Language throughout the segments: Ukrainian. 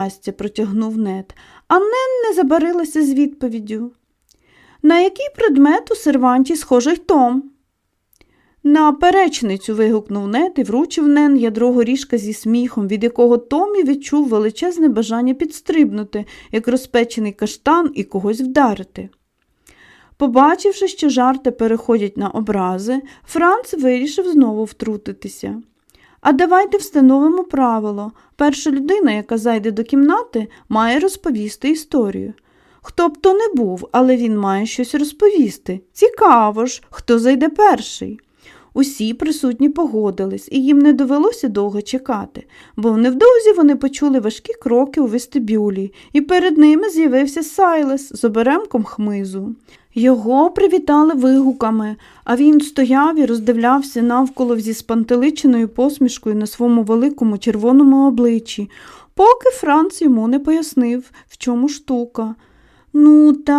щастя, протягнув нет, а Нен не забарилася з відповіддю. На який предмет у серванті схожий Том? На перечницю. вигукнув нет і вручив Нен ядро горішка зі сміхом, від якого Томі відчув величезне бажання підстрибнути, як розпечений каштан, і когось вдарити. Побачивши, що жарти переходять на образи, Франц вирішив знову втрутитися. А давайте встановимо правило перша людина, яка зайде до кімнати, має розповісти історію. Хто б то не був, але він має щось розповісти. Цікаво ж, хто зайде перший. Усі присутні погодились, і їм не довелося довго чекати, бо невдовзі вони почули важкі кроки у вестибюлі, і перед ними з'явився Сайлес з оберемком хмизу. Його привітали вигуками, а він стояв і роздивлявся навколо зі спантеличеною посмішкою на своєму великому червоному обличчі, поки Франц йому не пояснив, в чому штука. Ну, та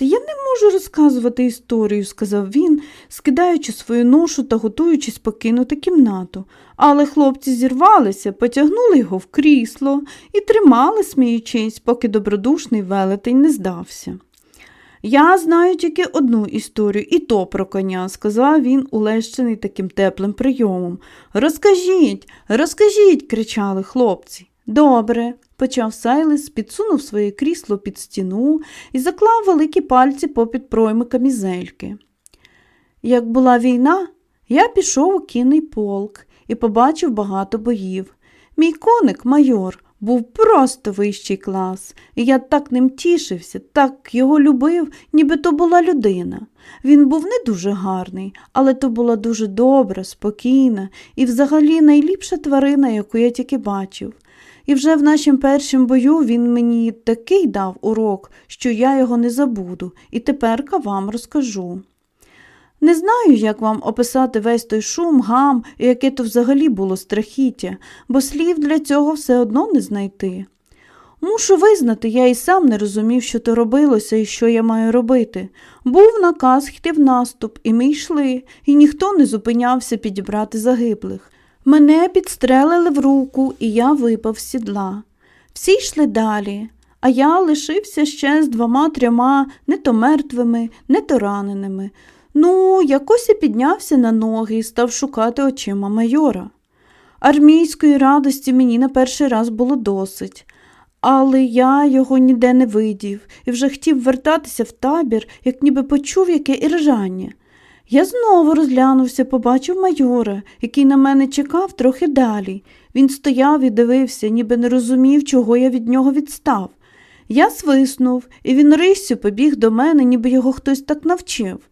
я не можу розказувати історію, сказав він, скидаючи свою ношу та готуючись покинути кімнату. Але хлопці зірвалися, потягнули його в крісло і тримали, сміючись, поки добродушний велетень не здався. Я знаю тільки одну історію, і то про коня, сказав він, улещений таким теплим прийомом. Розкажіть, розкажіть, кричали хлопці. Добре, почав Сайлес, підсунув своє крісло під стіну і заклав великі пальці попід пройми камізельки. Як була війна, я пішов у кінний полк і побачив багато боїв. Мій коник, майор, був просто вищий клас, і я так ним тішився, так його любив, ніби то була людина. Він був не дуже гарний, але то була дуже добра, спокійна і взагалі найліпша тварина, яку я тільки бачив. І вже в нашім першому бою він мені такий дав урок, що я його не забуду, і теперка вам розкажу. Не знаю, як вам описати весь той шум, гам яке то взагалі було страхіття, бо слів для цього все одно не знайти. Мушу визнати, я і сам не розумів, що то робилося і що я маю робити. Був наказ йти в наступ, і ми йшли, і ніхто не зупинявся підібрати загиблих. Мене підстрелили в руку, і я випав з сідла. Всі йшли далі, а я лишився ще з двома трьома не то мертвими, не то раненими. Ну, якось я піднявся на ноги і став шукати очима майора. Армійської радості мені на перший раз було досить, але я його ніде не видів і вже хотів вертатися в табір, як ніби почув яке іржання. Я знову розглянувся, побачив майора, який на мене чекав трохи далі. Він стояв і дивився, ніби не розумів, чого я від нього відстав. Я свиснув, і він риссю побіг до мене, ніби його хтось так навчив.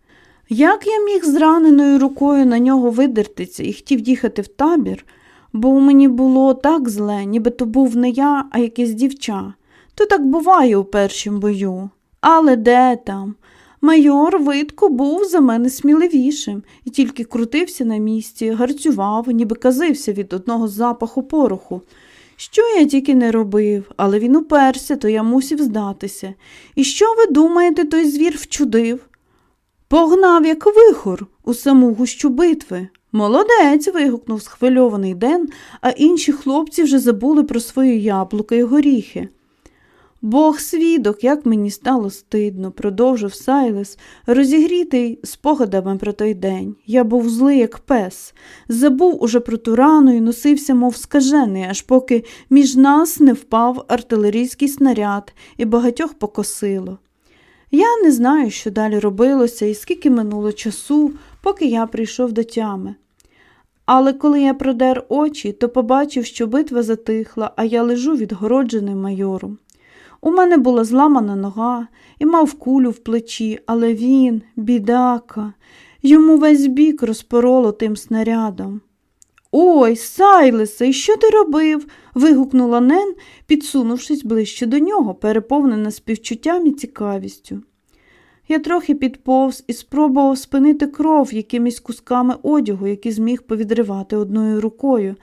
Як я міг зраненою рукою на нього видертися і хотів їхати в табір, бо у мені було так зле, ніби то був не я, а якесь дівча. То так буває у першому бою. Але де там? Майор видко був за мене сміливішим і тільки крутився на місці, гарцював, ніби казився від одного запаху пороху. Що я тільки не робив, але він уперся, то я мусів здатися. І що ви думаєте, той звір вчудив? Погнав, як вихор, у саму гущу битви. Молодець. вигукнув схвильований Ден, а інші хлопці вже забули про свої яблука і горіхи. Бог свідок, як мені стало стидно, продовжив Сайлес, розігрітий спогадами про той день. Я був злий, як пес, забув уже про ту рану і носився, мов скажений, аж поки між нас не впав артилерійський снаряд і багатьох покосило. Я не знаю, що далі робилося і скільки минуло часу, поки я прийшов до тями. Але коли я продер очі, то побачив, що битва затихла, а я лежу відгороджений майором. У мене була зламана нога і мав кулю в плечі, але він, бідака, йому весь бік розпороло тим снарядом. Ой, Сайлесе, що ти робив? вигукнула Нен, підсунувшись ближче до нього, переповнена співчуттям і цікавістю. Я трохи підповз і спробував спинити кров якимись кусками одягу, які зміг повідривати одною рукою,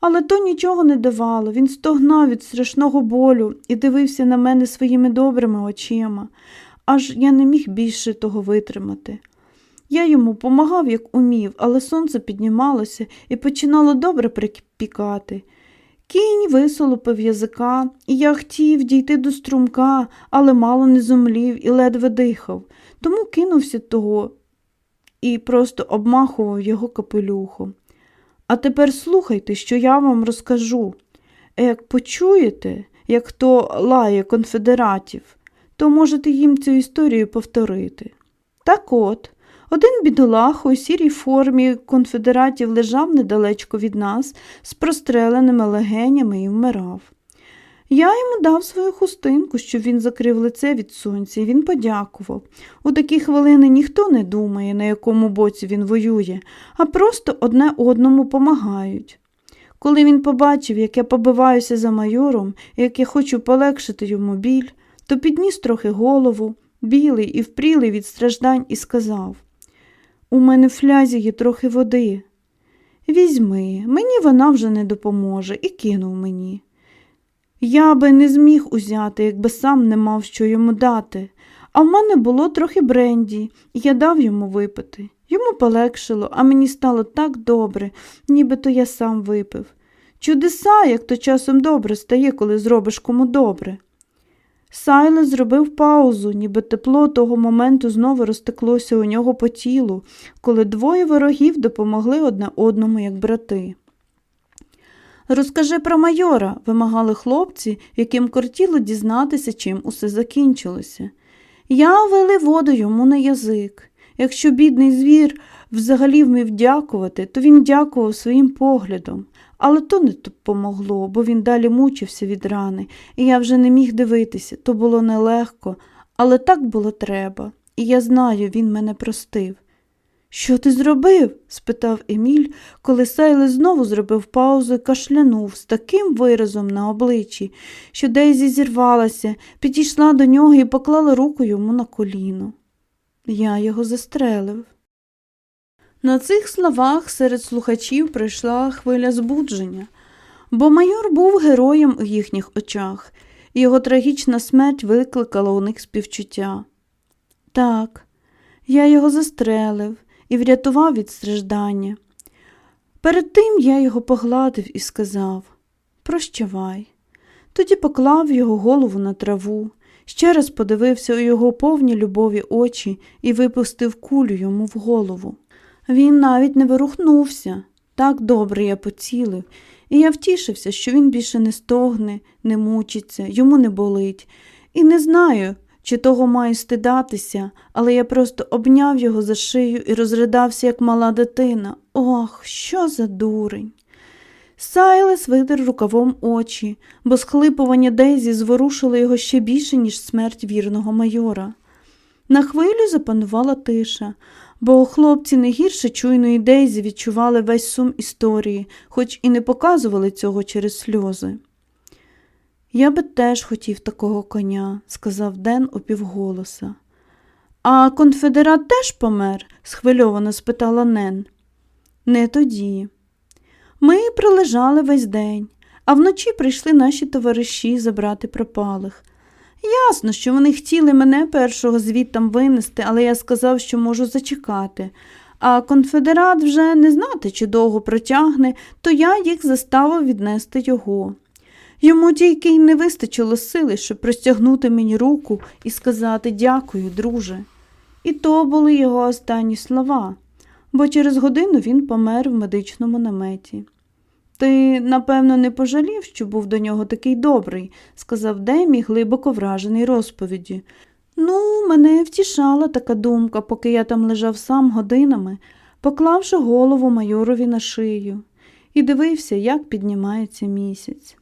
але то нічого не давало. Він стогнав від страшного болю і дивився на мене своїми добрими очима, аж я не міг більше того витримати. Я йому помагав, як умів, але сонце піднімалося і починало добре припікати. Кінь висолопив язика, і я хотів дійти до струмка, але мало не зумлів і ледве дихав, тому кинувся того і просто обмахував його капелюхом. А тепер слухайте, що я вам розкажу. Як почуєте, як хто лає конфедератів, то можете їм цю історію повторити. Так от, один бідолах у сірій формі конфедератів лежав недалечко від нас з простреленими легенями і вмирав. Я йому дав свою хустинку, щоб він закрив лице від сонця, і він подякував. У такі хвилини ніхто не думає, на якому боці він воює, а просто одне одному помагають. Коли він побачив, як я побиваюся за майором як я хочу полегшити йому біль, то підніс трохи голову, білий і впрілий від страждань, і сказав У мене в флязі є трохи води. Візьми, мені вона вже не допоможе, і кинув мені. Я би не зміг узяти, якби сам не мав що йому дати, а в мене було трохи бренді, і я дав йому випити. Йому полегшило, а мені стало так добре, нібито я сам випив. Чудеса, як то часом добре стає, коли зробиш кому добре. Сайле зробив паузу, ніби тепло того моменту знову розтеклося у нього по тілу, коли двоє ворогів допомогли одне одному, як брати. Розкажи про майора, вимагали хлопці, яким кортіло дізнатися, чим усе закінчилося. Я вели воду йому на язик. Якщо бідний звір взагалі вмів дякувати, то він дякував своїм поглядом. Але то не помогло, бо він далі мучився від рани, і я вже не міг дивитися. То було нелегко, але так було треба, і я знаю, він мене простив. Що ти зробив? спитав Еміль, коли Сайле знову зробив паузу і кашлянув з таким виразом на обличчі, що Дейзі зірвалася, підійшла до нього і поклала руку йому на коліно. Я його застрелив. На цих словах серед слухачів прийшла хвиля збудження, бо майор був героєм у їхніх очах, і його трагічна смерть викликала у них співчуття. Так, я його застрелив і врятував від страждання. Перед тим я його погладив і сказав Прощавай. Тоді поклав його голову на траву, ще раз подивився у його повні любові очі і випустив кулю йому в голову. Він навіть не вирухнувся. Так добре я поцілив, і я втішився, що він більше не стогне, не мучиться, йому не болить. І не знаю, чи того маю стидатися, але я просто обняв його за шию і розридався, як мала дитина. Ох, що за дурень. Сайлес витер рукавом очі, бо схлипування Дейзі зворушило його ще більше, ніж смерть вірного майора. На хвилю запанувала тиша, бо хлопці не гірше чуйної Дейзі відчували весь сум історії, хоч і не показували цього через сльози. Я би теж хотів такого коня, сказав Ден упівголоса. А конфедерат теж помер? схвильовано спитала Нен. Не тоді. Ми пролежали весь день, а вночі прийшли наші товариші забрати пропалих. Ясно, що вони хотіли мене першого звідтам винести, але я сказав, що можу зачекати. А конфедерат вже не знати, чи довго протягне, то я їх заставив віднести його. Йому тільки й не вистачило сили, щоб простягнути мені руку і сказати дякую, друже. І то були його останні слова, бо через годину він помер в медичному наметі. Ти, напевно, не пожалів, що був до нього такий добрий, сказав Демі, глибоко вражений розповіді. Ну, мене втішала така думка, поки я там лежав сам годинами, поклавши голову майорові на шию, і дивився, як піднімається місяць.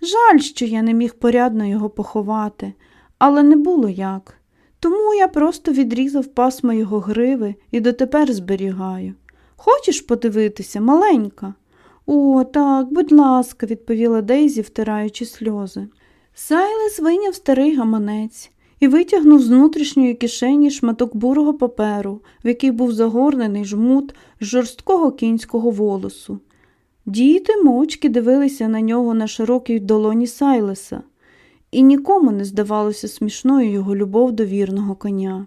Жаль, що я не міг порядно його поховати, але не було як. Тому я просто відрізав пасмо його гриви і дотепер зберігаю. Хочеш подивитися, маленька? О, так, будь ласка, відповіла Дейзі, втираючи сльози. Сайлес вийняв старий гаманець і витягнув з внутрішньої кишені шматок бурого паперу, в який був загорнений жмут з жорсткого кінського волосу. Діти мовчки дивилися на нього на широкій долоні Сайлеса, і нікому не здавалося смішною його любов до вірного коня.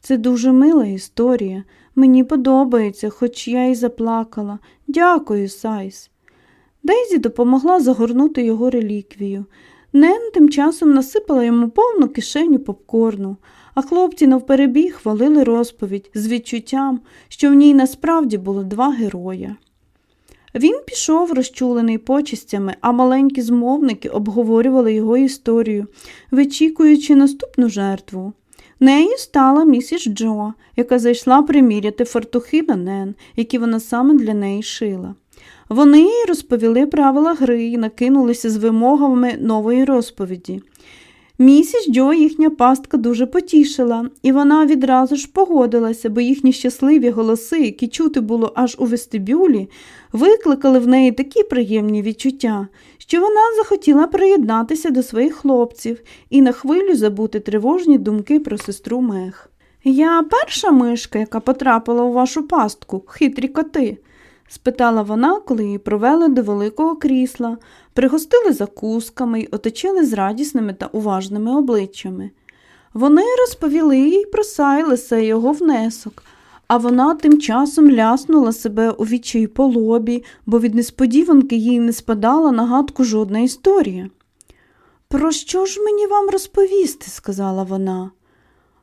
Це дуже мила історія. Мені подобається, хоч я й заплакала. Дякую, Сайс. Дейзі допомогла загорнути його реліквію. Нен тим часом насипала йому повну кишеню попкорну, а хлопці навперебіг хвалили розповідь з відчуттям, що в ній насправді було два героя. Він пішов розчулений почистями, а маленькі змовники обговорювали його історію, вичікуючи наступну жертву. Нею стала місіс Джо, яка зайшла приміряти фартухи на Нен, які вона саме для неї шила. Вони їй розповіли правила гри і накинулися з вимогами нової розповіді. Місіс Джо їхня пастка дуже потішила, і вона відразу ж погодилася, бо їхні щасливі голоси, які чути було аж у вестибюлі, викликали в неї такі приємні відчуття, що вона захотіла приєднатися до своїх хлопців і на хвилю забути тривожні думки про сестру Мех. Я перша мишка, яка потрапила у вашу пастку, хитрі коти спитала вона, коли її провели до великого крісла, пригостили закусками й оточили з радісними та уважними обличчями. Вони розповіли їй про Сайлеса і його внесок, а вона тим часом ляснула себе у відчай по лобі, бо від несподіванки їй не спадала на гадку жодна історія. Про що ж мені вам розповісти? сказала вона.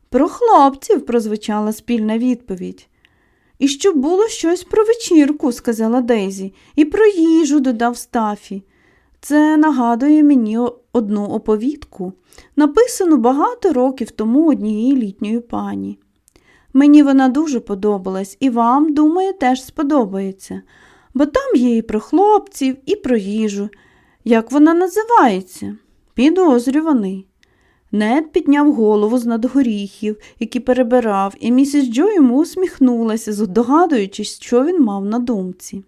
Про хлопців, прозвучала спільна відповідь. І щоб було щось про вечірку, сказала Дейзі, і про їжу додав Стафі. Це нагадує мені одну оповідку, написану багато років тому однієї літньої пані. Мені вона дуже подобалась і вам, думаю, теж сподобається, бо там є і про хлопців, і про їжу. Як вона називається? Підозрюваний. Нед підняв голову з над горіхів, які перебирав, і місіс Джо йому усміхнулася, здогадуючись, що він мав на думці.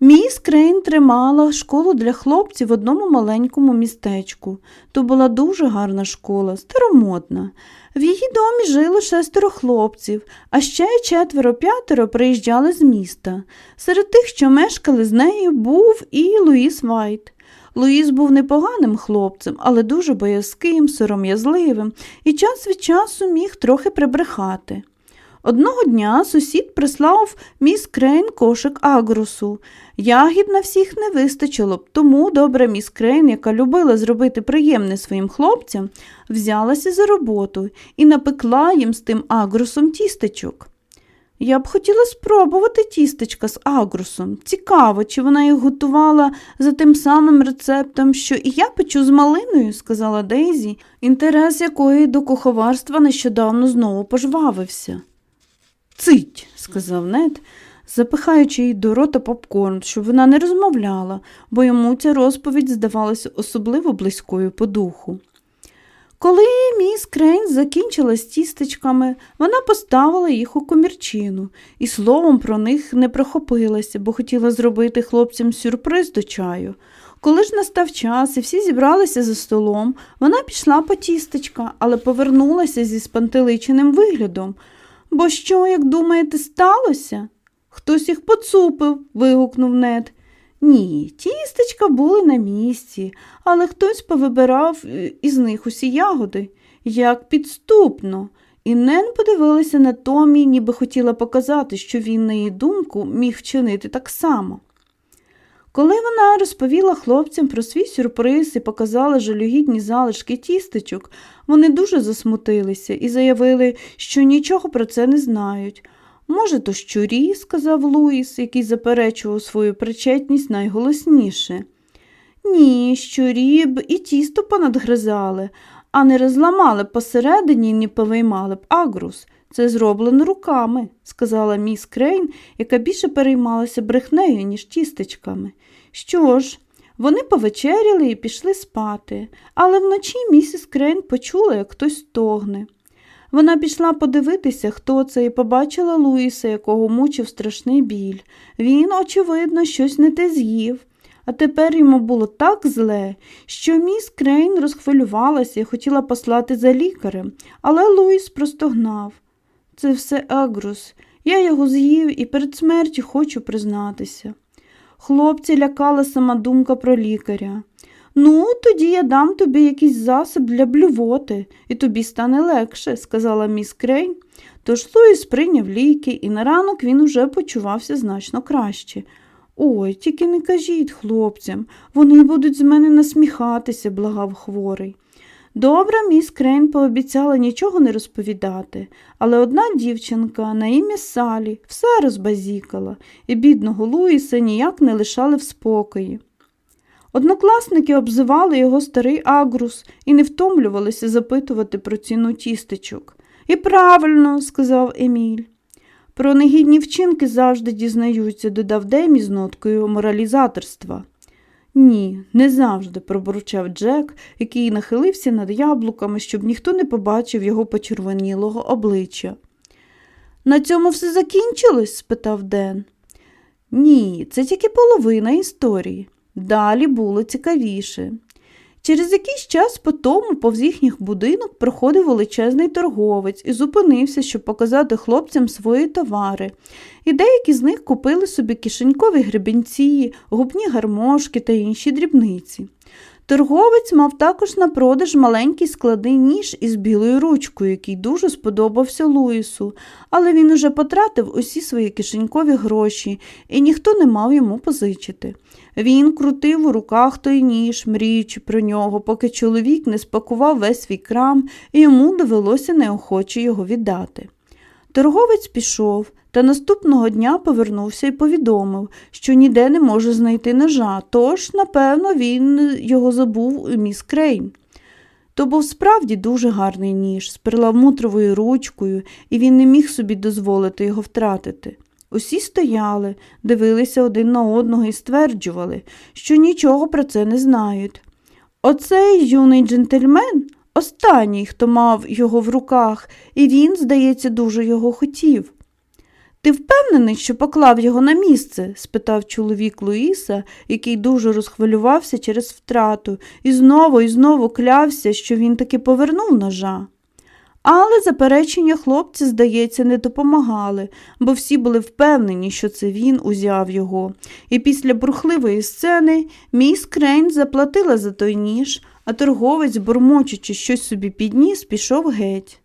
Міс Крейн тримала школу для хлопців в одному маленькому містечку. То була дуже гарна школа, старомодна. В її домі жило шестеро хлопців, а ще четверо-п'ятеро приїжджали з міста. Серед тих, що мешкали з нею, був і Луїс Вайт. Луїс був непоганим хлопцем, але дуже боязким, сором'язливим і час від часу міг трохи прибрехати. Одного дня сусід прислав міс Крейн кошик агрусу. Ягід на всіх не вистачило б, тому добра міс Крейн, яка любила зробити приємне своїм хлопцям, взялася за роботу і напекла їм з тим агрусом тістечок. Я б хотіла спробувати тістечка з агрусом. Цікаво, чи вона їх готувала за тим самим рецептом, що і я печу з малиною, сказала Дейзі, інтерес якої до куховарства нещодавно знову пожвавився. Цить, сказав Нед, запихаючи їй до рота попкорн, щоб вона не розмовляла, бо йому ця розповідь здавалася особливо близькою по духу. Коли міс Крейн закінчила з тістечками, вона поставила їх у комірчину і словом про них не прохопилася, бо хотіла зробити хлопцям сюрприз до чаю. Коли ж настав час і всі зібралися за столом, вона пішла по тістечка, але повернулася зі спантеличеним виглядом. Бо що, як думаєте, сталося? Хтось їх поцупив, вигукнув нед. Ні, тістечка були на місці, але хтось повибирав е, із них усі ягоди, як підступно, і Нен подивилася на Томі, ніби хотіла показати, що він, на її думку, міг вчинити так само. Коли вона розповіла хлопцям про свій сюрприз і показала жалюгідні залишки тістечок, вони дуже засмутилися і заявили, що нічого про це не знають. Може, то щурі, сказав Луїс, який заперечував свою причетність найголосніше. Ні, щурі б і тісто понадгризали, а не розламали б посередині і не повиймали б агрус. Це зроблено руками, сказала міс Крейн, яка більше переймалася брехнею, ніж тістечками. Що ж, вони повечеряли і пішли спати, але вночі місіс Крейн почула, як хтось стогне. Вона пішла подивитися, хто це, і побачила Луїса, якого мучив страшний біль. Він, очевидно, щось не те з'їв. А тепер йому було так зле, що міс Крейн розхвилювалася і хотіла послати за лікарем, але Луїс простогнав. Це все Агрус. Я його з'їв і перед смертю хочу признатися. Хлопця лякала сама думка про лікаря. Ну, тоді я дам тобі якийсь засіб для блювоти, і тобі стане легше, сказала міс Крейн. Тож Луїс прийняв ліки, і на ранок він уже почувався значно краще. Ой, тільки не кажіть хлопцям, вони будуть з мене насміхатися, благав хворий. Добра міс Крейн пообіцяла нічого не розповідати, але одна дівчинка на ім'я Салі все розбазікала, і бідного Луїса ніяк не лишали в спокої. Однокласники обзивали його старий агрус і не втомлювалися запитувати про ціну тістечок. І правильно, сказав Еміль. Про негідні вчинки завжди дізнаються, додав Демі з ноткою моралізаторства. Ні, не завжди, пробурчав Джек, який нахилився над яблуками, щоб ніхто не побачив його почервонілого обличчя. На цьому все закінчилось? спитав Ден. Ні, це тільки половина історії. Далі було цікавіше. Через якийсь час по тому повз їхніх будинок проходив величезний торговець і зупинився, щоб показати хлопцям свої товари. І деякі з них купили собі кишенькові гребінці, губні гармошки та інші дрібниці. Торговець мав також на продаж маленький складний ніж із білою ручкою, який дуже сподобався Луїсу, але він уже потратив усі свої кишенькові гроші, і ніхто не мав йому позичити. Він крутив у руках той ніж, мріючи про нього, поки чоловік не спакував весь свій крам, і йому довелося неохоче його віддати. Торговець пішов, та наступного дня повернувся і повідомив, що ніде не може знайти ножа, тож, напевно, він його забув у міс Крейн. То був справді дуже гарний ніж з перламутровою ручкою, і він не міг собі дозволити його втратити. Усі стояли, дивилися один на одного і стверджували, що нічого про це не знають. Оцей юний джентльмен останній, хто мав його в руках, і він, здається, дуже його хотів. Ти впевнений, що поклав його на місце? спитав чоловік Луїса, який дуже розхвилювався через втрату, і знову і знову клявся, що він таки повернув ножа. Але заперечення хлопця, здається, не допомагали, бо всі були впевнені, що це він узяв його. І після бурхливої сцени міс Крейн заплатила за той ніж, а торговець, бурмочучи щось собі під ніс, пішов геть.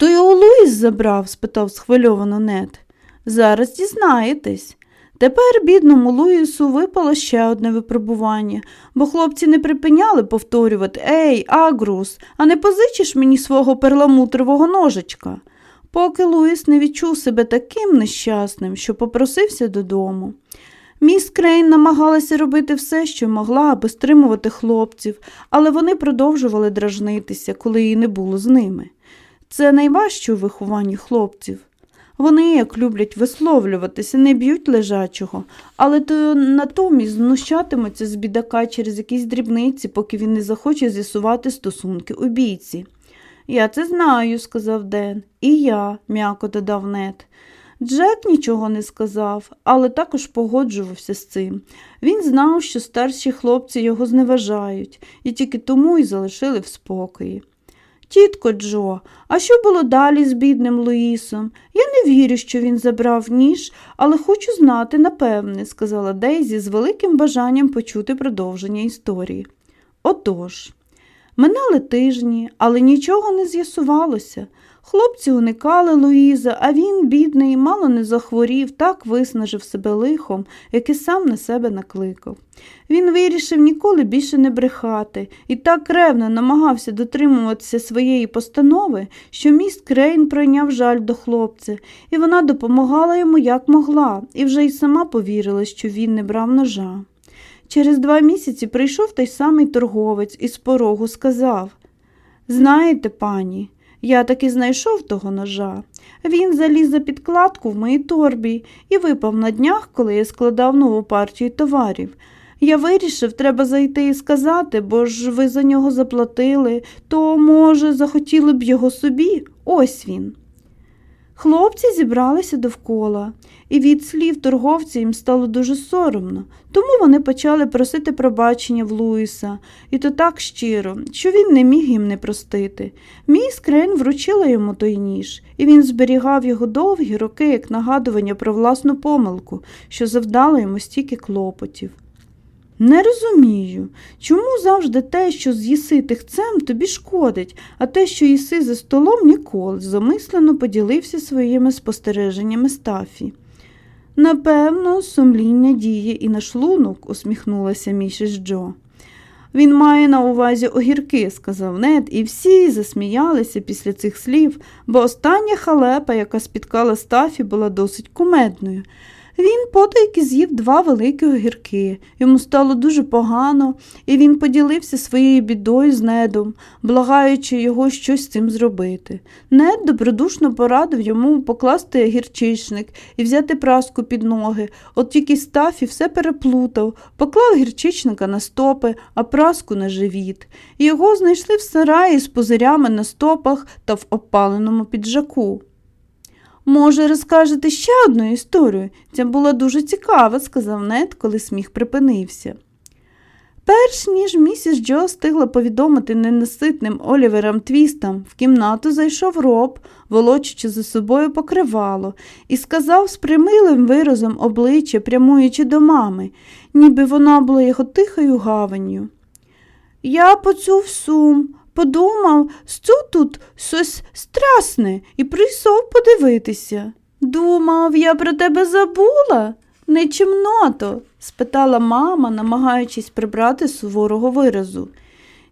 То його Луїс забрав? спитав схвильовано Нед. Зараз дізнаєтесь. Тепер бідному Луїсу випало ще одне випробування, бо хлопці не припиняли повторювати Ей, Агрус, а не позичиш мені свого перламутрового ножичка. Поки Луїс не відчув себе таким нещасним, що попросився додому. Міс Крейн намагалася робити все, що могла, аби стримувати хлопців, але вони продовжували дражнитися, коли її не було з ними. Це найважче у вихованні хлопців. Вони, як люблять висловлюватися, не б'ють лежачого, але то натомість знущатимуться з бідака через якісь дрібниці, поки він не захоче з'ясувати стосунки у бійці. Я це знаю, сказав Ден, і я, м'яко додав нет. Джек нічого не сказав, але також погоджувався з цим. Він знав, що старші хлопці його зневажають, і тільки тому й залишили в спокої. Тітко Джо, а що було далі з бідним Луїсом? Я не вірю, що він забрав ніж, але хочу знати, напевне, сказала Дейзі з великим бажанням почути продовження історії. Отож, минали тижні, але нічого не з'ясувалося. Хлопці уникали Луїза, а він, бідний, мало не захворів, так виснажив себе лихом, яке сам на себе накликав. Він вирішив ніколи більше не брехати і так ревно намагався дотримуватися своєї постанови, що міст Крейн пройняв жаль до хлопця, і вона допомагала йому як могла, і вже й сама повірила, що він не брав ножа. Через два місяці прийшов той самий торговець і з порогу сказав Знаєте, пані, я таки знайшов того ножа. Він заліз за підкладку в моїй торбі і випав на днях, коли я складав нову партію товарів. Я вирішив, треба зайти і сказати, бо ж ви за нього заплатили, то, може, захотіли б його собі. Ось він. Хлопці зібралися довкола, і від слів торговця їм стало дуже соромно, тому вони почали просити пробачення в Луїса, і то так щиро, що він не міг їм не простити. Мій скрин вручила йому той ніж, і він зберігав його довгі роки як нагадування про власну помилку, що завдала йому стільки клопотів. Не розумію, чому завжди те, що з'їси тихцем, тобі шкодить, а те, що їси за столом, ніколи, замислено поділився своїми спостереженнями Стафі. Напевно, сумління діє і на шлунок, усміхнулася місіс Джо. Він має на увазі огірки, сказав Нед, і всі засміялися після цих слів, бо остання халепа, яка спіткала стафі, була досить кумедною. Він потайки з'їв два великі огірки. Йому стало дуже погано, і він поділився своєю бідою з недом, благаючи його щось з цим зробити. Нед добродушно порадив йому покласти гірчичник і взяти праску під ноги. От тільки Стафі все переплутав, поклав гірчичника на стопи, а праску на живіт. Його знайшли в сараї з позирями на стопах та в опаленому піджаку. Може, розкажете ще одну історію? Ця була дуже цікава, сказав Нед, коли сміх припинився. Перш ніж місіс Джо встигла повідомити ненаситним Оліверам Твістам, в кімнату зайшов роб, волочучи за собою покривало, і сказав з примилим виразом обличчя, прямуючи до мами, ніби вона була його тихою гаванню. Я почув сум, подумав, що тут щось страсне, і прийшов подивитися. Думав, я про тебе забула? Не чимното? спитала мама, намагаючись прибрати суворого виразу.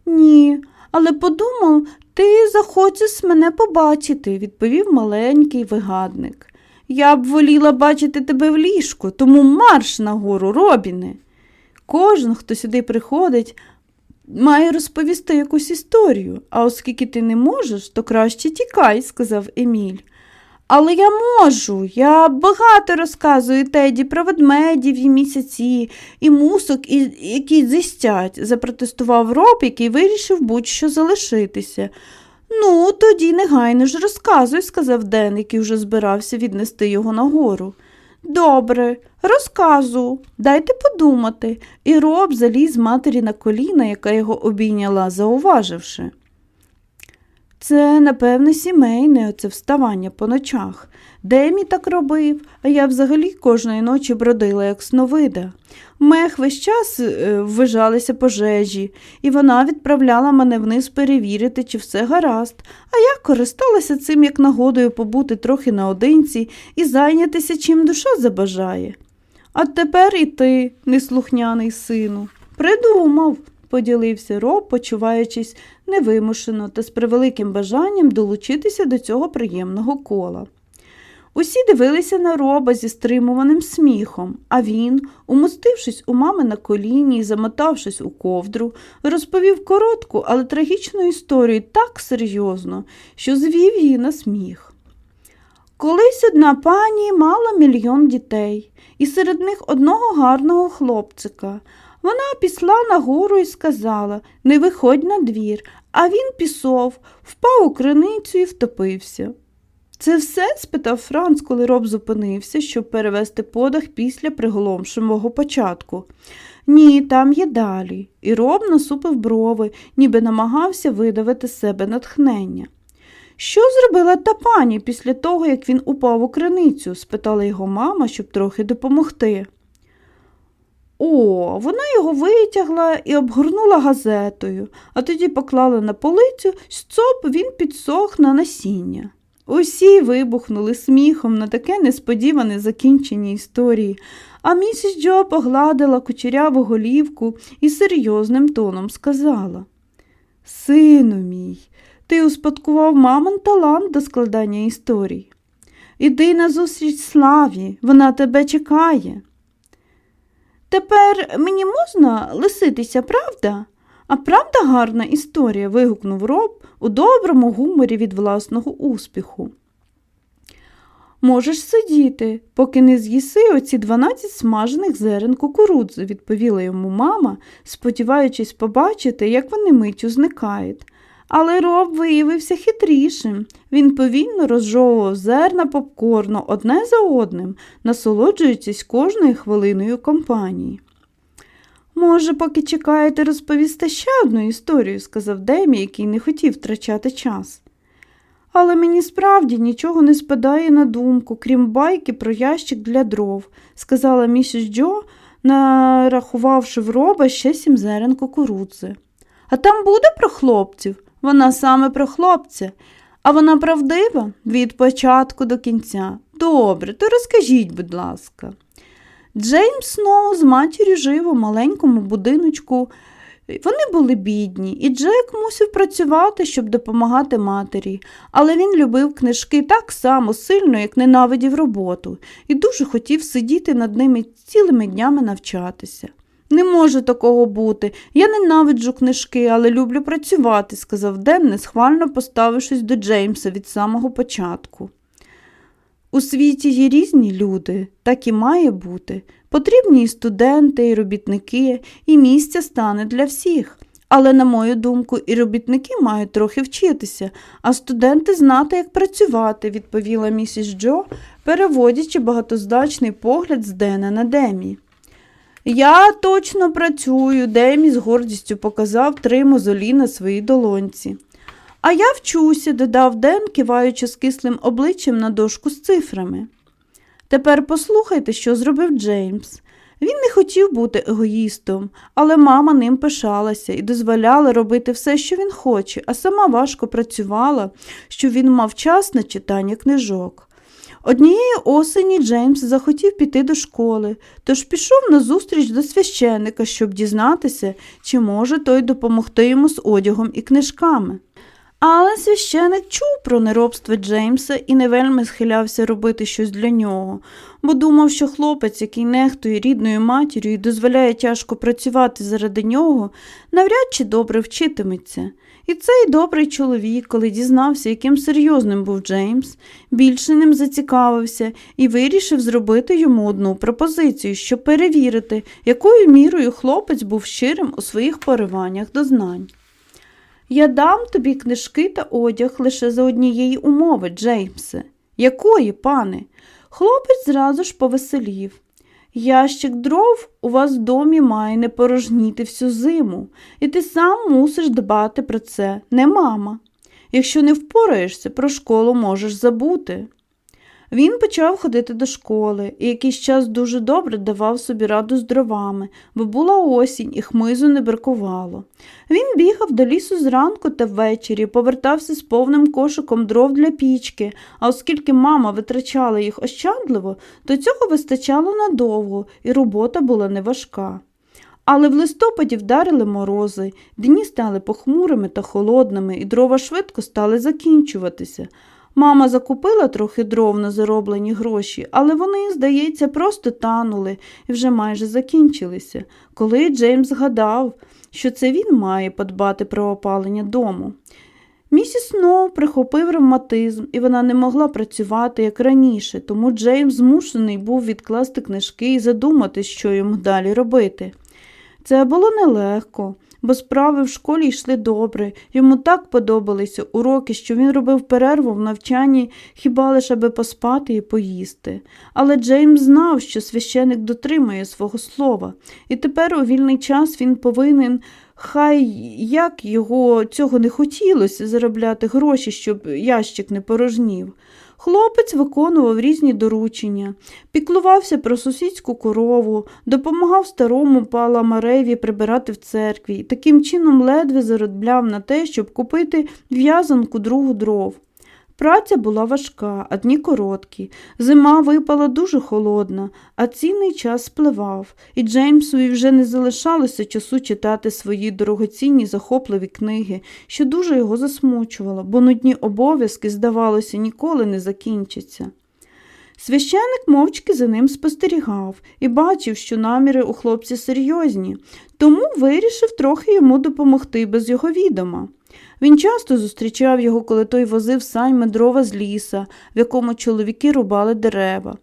Ні, але подумав, ти захочеш мене побачити, відповів маленький вигадник. Я б воліла бачити тебе в ліжку, тому марш нагору, Робіне. Кожен, хто сюди приходить, має розповісти якусь історію, а оскільки ти не можеш, то краще тікай, сказав Еміль. Але я можу, я багато розказую Теді про ведмедів і місяці, і мусок, і, які зистять, запротестував роб, який вирішив будь-що залишитися. Ну, тоді негайно ж розказуй, сказав Ден, який вже збирався віднести його нагору. Добре, розказу, дайте подумати. І роб заліз матері на коліна, яка його обійняла, зауваживши. Це, напевне, сімейне оце вставання по ночах. Демі так робив, а я взагалі кожної ночі бродила, як сновида. Мех весь час е, ввижалися пожежі, і вона відправляла мене вниз перевірити, чи все гаразд, а я користалася цим як нагодою побути трохи наодинці і зайнятися, чим душа забажає. А тепер і ти, неслухняний сину, придумав поділився Роб, почуваючись невимушено та з превеликим бажанням долучитися до цього приємного кола. Усі дивилися на роба зі стримуваним сміхом, а він, умостившись у мами на коліні і замотавшись у ковдру, розповів коротку, але трагічну історію так серйозно, що звів її на сміх. Колись одна пані мала мільйон дітей, і серед них одного гарного хлопчика, вона післа нагору і сказала не виходь на двір, а він пісов, впав у криницю і втопився. Це все? спитав Франц, коли роб зупинився, щоб перевести подах після приголомшеного початку. Ні, там є далі. І роб насупив брови, ніби намагався видавити себе натхнення. Що зробила та пані після того, як він упав у криницю? спитала його мама, щоб трохи допомогти. О, вона його витягла і обгорнула газетою, а тоді поклала на полицю, щоб він підсох на насіння. Усі вибухнули сміхом на таке несподіване закінчення історії, а місіс Джо погладила кучеряву голівку і серйозним тоном сказала Сину мій, ти успадкував мамин талант до складання історій. Іди на зустріч славі, вона тебе чекає. Тепер мені можна лиситися, правда? А правда гарна історія? вигукнув роб у доброму гуморі від власного успіху. Можеш сидіти, поки не з'їси оці дванадцять смажених зерен кукурудзи, відповіла йому мама, сподіваючись побачити, як вони миттю зникають. Але роб виявився хитрішим. Він повільно розжовував зерна попкорну одне за одним, насолоджуючись кожною хвилиною компанії. Може, поки чекаєте розповісти ще одну історію, сказав Демі, який не хотів втрачати час. Але мені справді нічого не спадає на думку, крім байки про ящик для дров, сказала місіс Джо, нарахувавши в роба ще сім зерен кукурудзи. А там буде про хлопців? Вона саме про хлопця. А вона правдива від початку до кінця. Добре, то розкажіть, будь ласка. Джеймс Сноу з матір'ю жив у маленькому будиночку. Вони були бідні, і Джек мусив працювати, щоб допомагати матері, але він любив книжки так само сильно, як ненавидів роботу, і дуже хотів сидіти над ними цілими днями навчатися. Не може такого бути. Я ненавиджу книжки, але люблю працювати, сказав Ден, несхвально поставившись до Джеймса від самого початку. У світі є різні люди, так і має бути. Потрібні і студенти, і робітники, і місця стане для всіх. Але, на мою думку, і робітники мають трохи вчитися, а студенти знати, як працювати, відповіла місіс Джо, переводячи багатоздачний погляд з Дена на Демі. Я точно працюю, Демі з гордістю показав три мозолі на своїй долонці. А я вчуся, додав Ден, киваючи з кислим обличчям на дошку з цифрами. Тепер послухайте, що зробив Джеймс. Він не хотів бути егоїстом, але мама ним пишалася і дозволяла робити все, що він хоче, а сама важко працювала, щоб він мав час на читання книжок. Однієї осені Джеймс захотів піти до школи, тож пішов на зустріч до священика, щоб дізнатися, чи може той допомогти йому з одягом і книжками. Але священик чув про неробство Джеймса і не вельми схилявся робити щось для нього, бо думав, що хлопець, який нехтує рідною матір'ю і дозволяє тяжко працювати заради нього, навряд чи добре вчитиметься. І цей добрий чоловік, коли дізнався, яким серйозним був Джеймс, більше ним зацікавився і вирішив зробити йому одну пропозицію, щоб перевірити, якою мірою хлопець був щирим у своїх пориваннях до знань. Я дам тобі книжки та одяг лише за однієї умови, Джеймсе. Якої, пане? Хлопець зразу ж повеселів. Ящик дров у вас в домі має не порожніти всю зиму, і ти сам мусиш дбати про це, не мама. Якщо не впораєшся, про школу можеш забути. Він почав ходити до школи і якийсь час дуже добре давав собі раду з дровами, бо була осінь і хмизу не бракувало. Він бігав до лісу зранку та ввечері, повертався з повним кошиком дров для пічки, а оскільки мама витрачала їх ощадливо, то цього вистачало надовго, і робота була неважка. Але в листопаді вдарили морози, дні стали похмурими та холодними, і дрова швидко стали закінчуватися. Мама закупила трохи дров на зароблені гроші, але вони, здається, просто танули і вже майже закінчилися, коли Джеймс згадав, що це він має подбати про опалення дому. Місіс Сноу прихопив ревматизм, і вона не могла працювати, як раніше, тому Джеймс змушений був відкласти книжки і задумати, що йому далі робити. Це було нелегко бо справи в школі йшли добре. Йому так подобалися уроки, що він робив перерву в навчанні хіба лише аби поспати і поїсти. Але Джеймс знав, що священик дотримує свого слова, і тепер у вільний час він повинен. Хай як його цього не хотілося заробляти гроші, щоб ящик не порожнів. Хлопець виконував різні доручення, піклувався про сусідську корову, допомагав старому паламареві прибирати в церкві і таким чином ледве заробляв на те, щоб купити в'язанку другу дров. Праця була важка, а дні короткі. Зима випала дуже холодна, а цінний час спливав, і Джеймсові вже не залишалося часу читати свої дорогоцінні захопливі книги, що дуже його засмучувало, бо нудні обов'язки, здавалося, ніколи не закінчаться. Священик мовчки за ним спостерігав і бачив, що наміри у хлопці серйозні, тому вирішив трохи йому допомогти без його відома. Він часто зустрічав його, коли той возив саньми дрова з ліса, в якому чоловіки рубали дерева.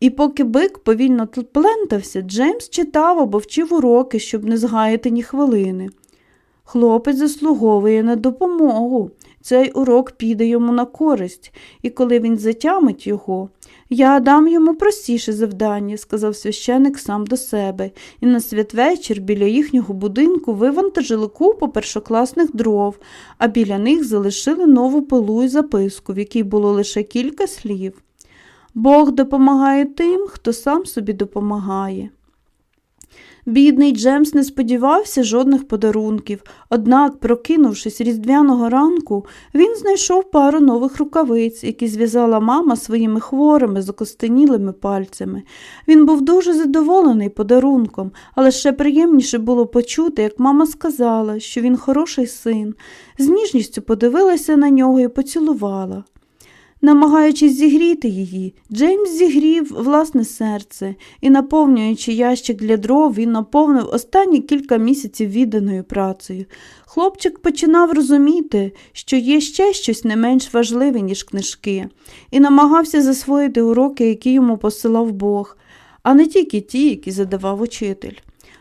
І поки бик повільно плентався, Джеймс читав або вчив уроки, щоб не згаяти ні хвилини. Хлопець заслуговує на допомогу. Цей урок піде йому на користь, і коли він затямить його, я дам йому простіше завдання, сказав священик сам до себе, і на святвечір біля їхнього будинку вивантажили купу першокласних дров, а біля них залишили нову пилу і записку, в якій було лише кілька слів. Бог допомагає тим, хто сам собі допомагає. Бідний Джемс не сподівався жодних подарунків, однак, прокинувшись різдвяного ранку, він знайшов пару нових рукавиць, які зв'язала мама своїми хворими, закостенілими пальцями. Він був дуже задоволений подарунком, але ще приємніше було почути, як мама сказала, що він хороший син. З ніжністю подивилася на нього і поцілувала. Намагаючись зігріти її, Джеймс зігрів власне серце і, наповнюючи ящик для дров, він наповнив останні кілька місяців відданою працею. Хлопчик починав розуміти, що є ще щось не менш важливе, ніж книжки, і намагався засвоїти уроки, які йому посилав Бог, а не тільки ті, які задавав учитель.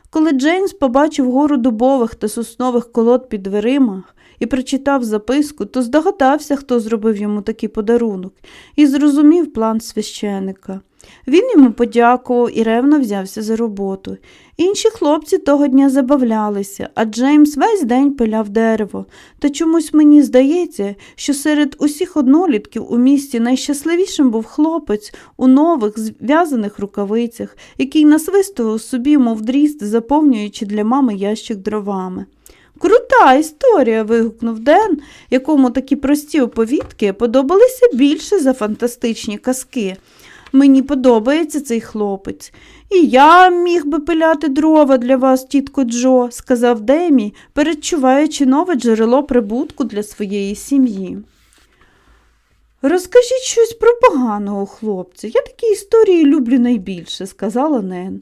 Коли Джеймс побачив гору дубових та соснових колод під дверима, і прочитав записку, то здогадався, хто зробив йому такий подарунок, і зрозумів план священика. Він йому подякував і ревно взявся за роботу. Інші хлопці того дня забавлялися, а Джеймс весь день пиляв дерево. Та чомусь мені здається, що серед усіх однолітків у місті найщасливішим був хлопець у нових зв'язаних рукавицях, який насвистував собі, мов дріст, заповнюючи для мами ящик дровами. Крута історія. вигукнув Ден, якому такі прості оповідки подобалися більше за фантастичні казки. Мені подобається цей хлопець. І я міг би пиляти дрова для вас, тітко Джо, сказав Демі, передчуваючи нове джерело прибутку для своєї сім'ї. Розкажіть щось про поганого хлопця. Я такі історії люблю найбільше, сказала Нен.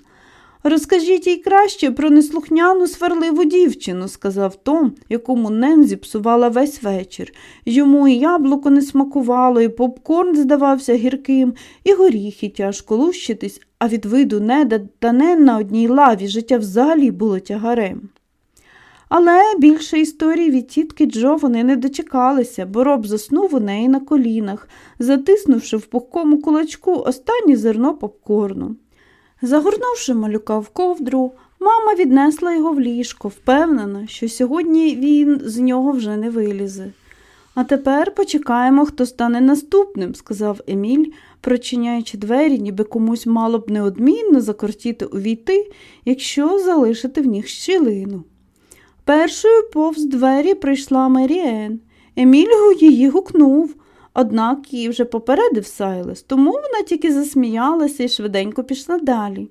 Розкажіть їй краще про неслухняну сварливу дівчину, сказав Том, якому Нен зіпсувала весь вечір. Йому і яблуко не смакувало, і попкорн здавався гірким, і горіхи тяжко лущитись, а від виду неда та Нен на одній лаві життя взагалі було тягарем. Але більше історій від тітки Джо вони не дочекалися, бо роб заснув у неї на колінах, затиснувши в пухкому кулачку останнє зерно попкорну. Загорнувши малюка в ковдру, мама віднесла його в ліжко, впевнена, що сьогодні він з нього вже не вилізе. А тепер почекаємо, хто стане наступним, сказав Еміль, прочиняючи двері, ніби комусь мало б неодмінно закортіти увійти, якщо залишити в них щілину. Першою повз двері прийшла Меріен. Еміль її гукнув, Однак її вже попередив Сайлес, тому вона тільки засміялася і швиденько пішла далі.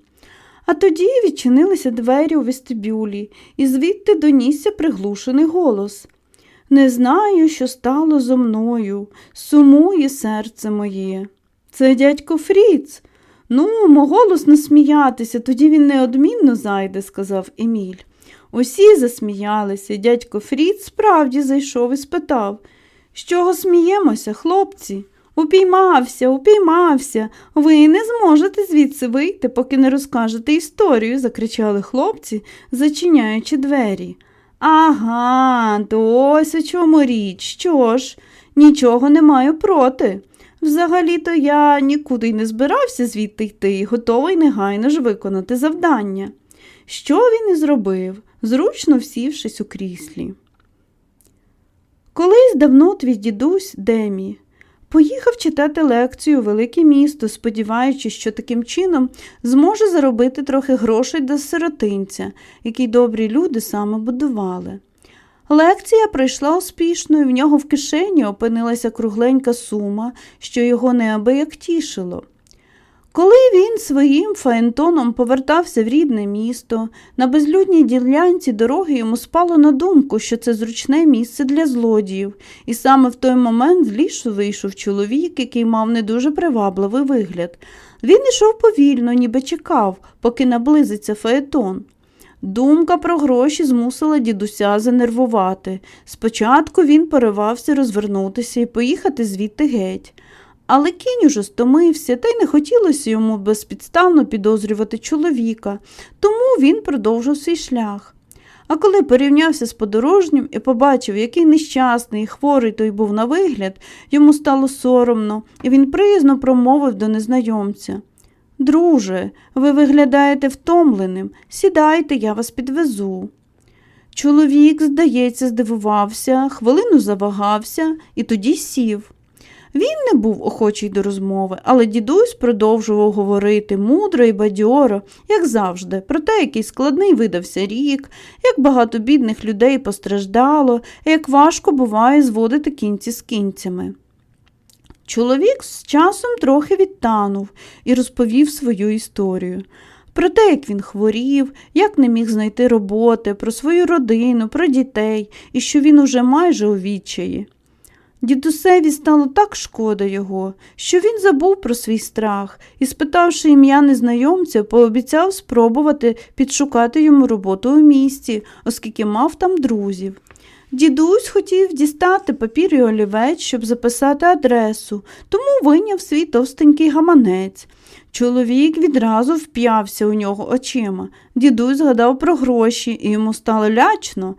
А тоді відчинилися двері у вестибюлі, і звідти донісся приглушений голос. Не знаю, що стало зо мною, сумує серце моє. Це дядько Фріц. Ну, мо голосно сміятися, тоді він неодмінно зайде, сказав Еміль. Усі засміялися. Дядько Фріц справді зайшов і спитав з чого сміємося, хлопці? Упіймався, упіймався. Ви не зможете звідси вийти, поки не розкажете історію, закричали хлопці, зачиняючи двері. Ага, то ось у чому річ. Що ж, нічого не маю проти. Взагалі-то я нікуди й не збирався звідти йти готовий негайно ж виконати завдання. Що він і зробив, зручно всівшись у кріслі. Колись давно твій дідусь Демі поїхав читати лекцію у велике місто, сподіваючись, що таким чином зможе заробити трохи грошей до сиротинця, який добрі люди саме будували. Лекція пройшла успішно, і в нього в кишені опинилася кругленька сума, що його неабияк тішило. Коли він своїм фаентоном повертався в рідне місто, на безлюдній ділянці дороги йому спало на думку, що це зручне місце для злодіїв, і саме в той момент з лісу вийшов чоловік, який мав не дуже привабливий вигляд. Він йшов повільно, ніби чекав, поки наблизиться фаетон. Думка про гроші змусила дідуся занервувати. Спочатку він поривався розвернутися і поїхати звідти геть. Але кінь уже стомився, та й не хотілося йому безпідставно підозрювати чоловіка, тому він продовжив свій шлях. А коли порівнявся з подорожнім і побачив, який нещасний і хворий той був на вигляд, йому стало соромно, і він приязно промовив до незнайомця. Друже, ви виглядаєте втомленим, сідайте, я вас підвезу. Чоловік, здається, здивувався, хвилину завагався і тоді сів. Він не був охочий до розмови, але дідусь продовжував говорити мудро і бадьоро, як завжди, про те, який складний видався рік, як багато бідних людей постраждало, як важко буває зводити кінці з кінцями. Чоловік з часом трохи відтанув і розповів свою історію. Про те, як він хворів, як не міг знайти роботи, про свою родину, про дітей і що він уже майже у відчаї. Дідусеві стало так шкода його, що він забув про свій страх і, спитавши ім'я незнайомця, пообіцяв спробувати підшукати йому роботу у місті, оскільки мав там друзів. Дідусь хотів дістати папір і олівець, щоб записати адресу, тому вийняв свій товстенький гаманець. Чоловік відразу вп'явся у нього очима. Дідусь згадав про гроші, і йому стало лячно.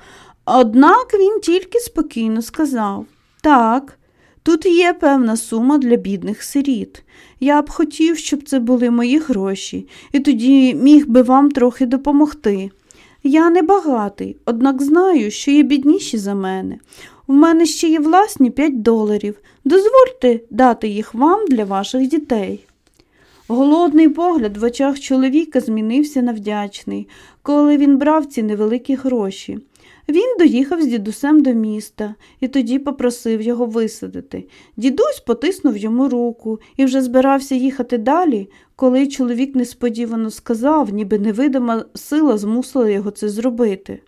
Однак він тільки спокійно сказав так, тут є певна сума для бідних сиріт. Я б хотів, щоб це були мої гроші, і тоді міг би вам трохи допомогти. Я не багатий, однак знаю, що є бідніші за мене. У мене ще є власні п'ять доларів. Дозвольте дати їх вам для ваших дітей. Голодний погляд в очах чоловіка змінився на вдячний, коли він брав ці невеликі гроші. Він доїхав з дідусем до міста і тоді попросив його висадити. Дідусь потиснув йому руку і вже збирався їхати далі, коли чоловік несподівано сказав, ніби невидима сила змусила його це зробити.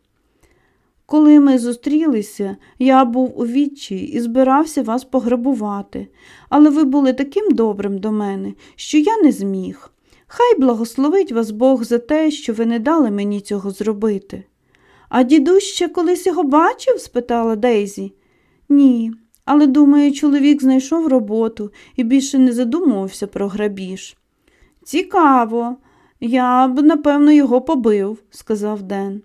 Коли ми зустрілися, я був у відчі і збирався вас пограбувати, але ви були таким добрим до мене, що я не зміг. Хай благословить вас Бог за те, що ви не дали мені цього зробити. А дідусь ще колись його бачив? спитала Дейзі. Ні, але, думаю, чоловік знайшов роботу і більше не задумувався про грабіж. Цікаво, я б, напевно, його побив, сказав Ден.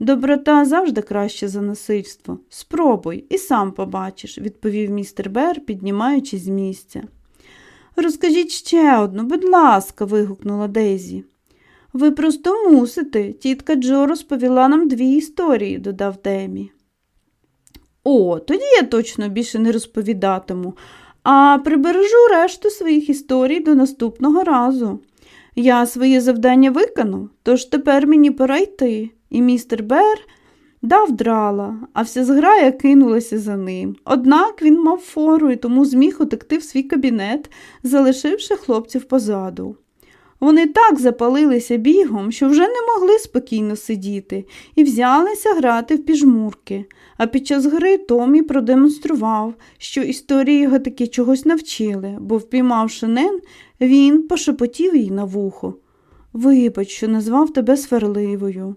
Доброта завжди краще за насильство. Спробуй і сам побачиш, відповів містер Бер, піднімаючись з місця. Розкажіть ще одну, будь ласка, вигукнула Дейзі. Ви просто мусите. Тітка Джо розповіла нам дві історії, додав Демі. О, тоді я точно більше не розповідатиму, а прибережу решту своїх історій до наступного разу. Я своє завдання виконав, тож тепер мені пора йти, і містер Бер дав драла, а вся зграя кинулася за ним. Однак він мав фору і тому зміг утекти в свій кабінет, залишивши хлопців позаду. Вони так запалилися бігом, що вже не могли спокійно сидіти, і взялися грати в піжмурки. А під час гри Томі продемонстрував, що історії його таки чогось навчили, бо, впіймавши Нен, він пошепотів їй на вухо. Вибач, що назвав тебе сверливою.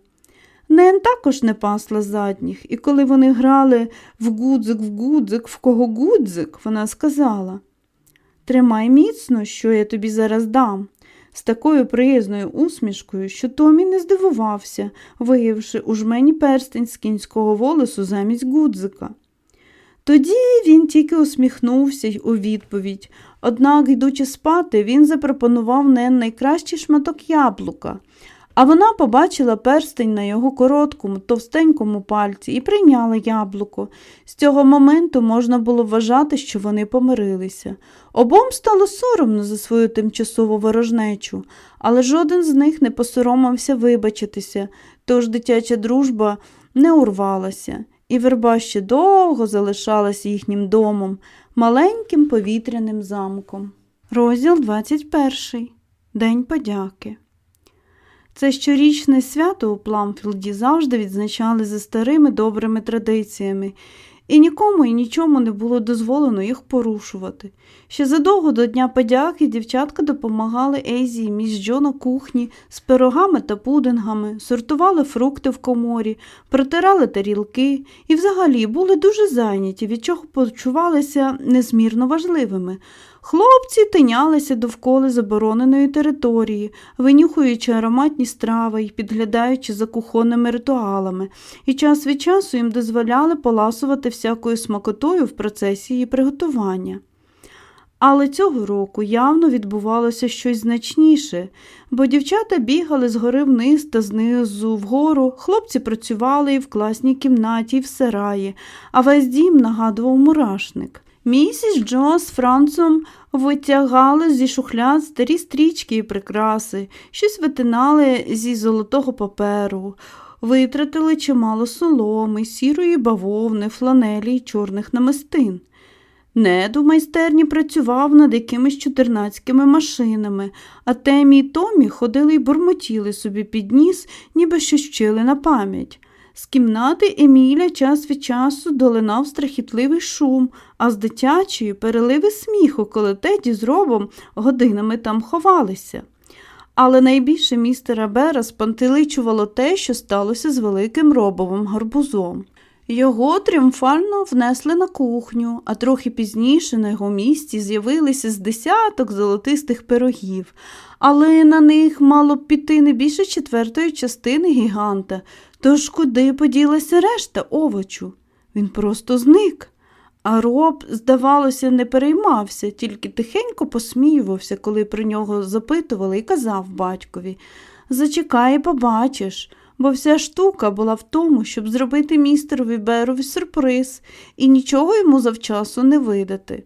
Нен також не пасла задніх, і коли вони грали в гудзик в гудзик, в кого гудзик, вона сказала Тримай міцно, що я тобі зараз дам з такою приязною усмішкою, що Томі не здивувався, виявивши у жмені перстень з кінського волосу замість гудзика. Тоді він тільки усміхнувся й у відповідь, однак, йдучи спати, він запропонував не найкращий шматок яблука, а вона побачила перстень на його короткому, товстенькому пальці і прийняла яблуко. З цього моменту можна було вважати, що вони помирилися. Обом стало соромно за свою тимчасову ворожнечу, але жоден з них не посоромився вибачитися, тож дитяча дружба не урвалася, і верба ще довго залишалася їхнім домом, маленьким повітряним замком. Розділ 21. День подяки. Це щорічне свято у Пламфілді завжди відзначали за старими добрими традиціями, і нікому і нічому не було дозволено їх порушувати. Ще задовго до Дня подяки дівчатка допомагали Ейзі і Джо на кухні з пирогами та пудингами, сортували фрукти в коморі, протирали тарілки і взагалі були дуже зайняті, від чого почувалися незмірно важливими. Хлопці тинялися довкола забороненої території, винюхуючи ароматні страви і підглядаючи за кухонними ритуалами, і час від часу їм дозволяли поласувати всякою смакотою в процесі її приготування. Але цього року явно відбувалося щось значніше, бо дівчата бігали згори вниз та знизу вгору, хлопці працювали і в класній кімнаті, і в сараї, а весь дім нагадував мурашник. Місіс Джо з Францом витягали зі шухляд старі стрічки і прикраси, щось витинали зі золотого паперу, витратили чимало соломи, сірої бавовни, фланелі й чорних намистин. Нед у майстерні працював над якимись чотирнацькими машинами, а Темі й Томі ходили й бурмотіли собі під ніс, ніби щось вчили на пам'ять. З кімнати Еміля час від часу долинав страхітливий шум, а з дитячої переливи сміху, коли Теді з робом годинами там ховалися. Але найбільше містера Бера спантеличувало те, що сталося з великим робовим гарбузом. Його тріумфально внесли на кухню, а трохи пізніше на його місці з'явилися з десяток золотистих пирогів, але на них мало б піти не більше четвертої частини гіганта, тож куди поділася решта овочу? Він просто зник. А роб, здавалося, не переймався, тільки тихенько посміювався, коли про нього запитували і казав батькові Зачекай, побачиш бо вся штука була в тому, щоб зробити містерові Берові сюрприз і нічого йому завчасу не видати.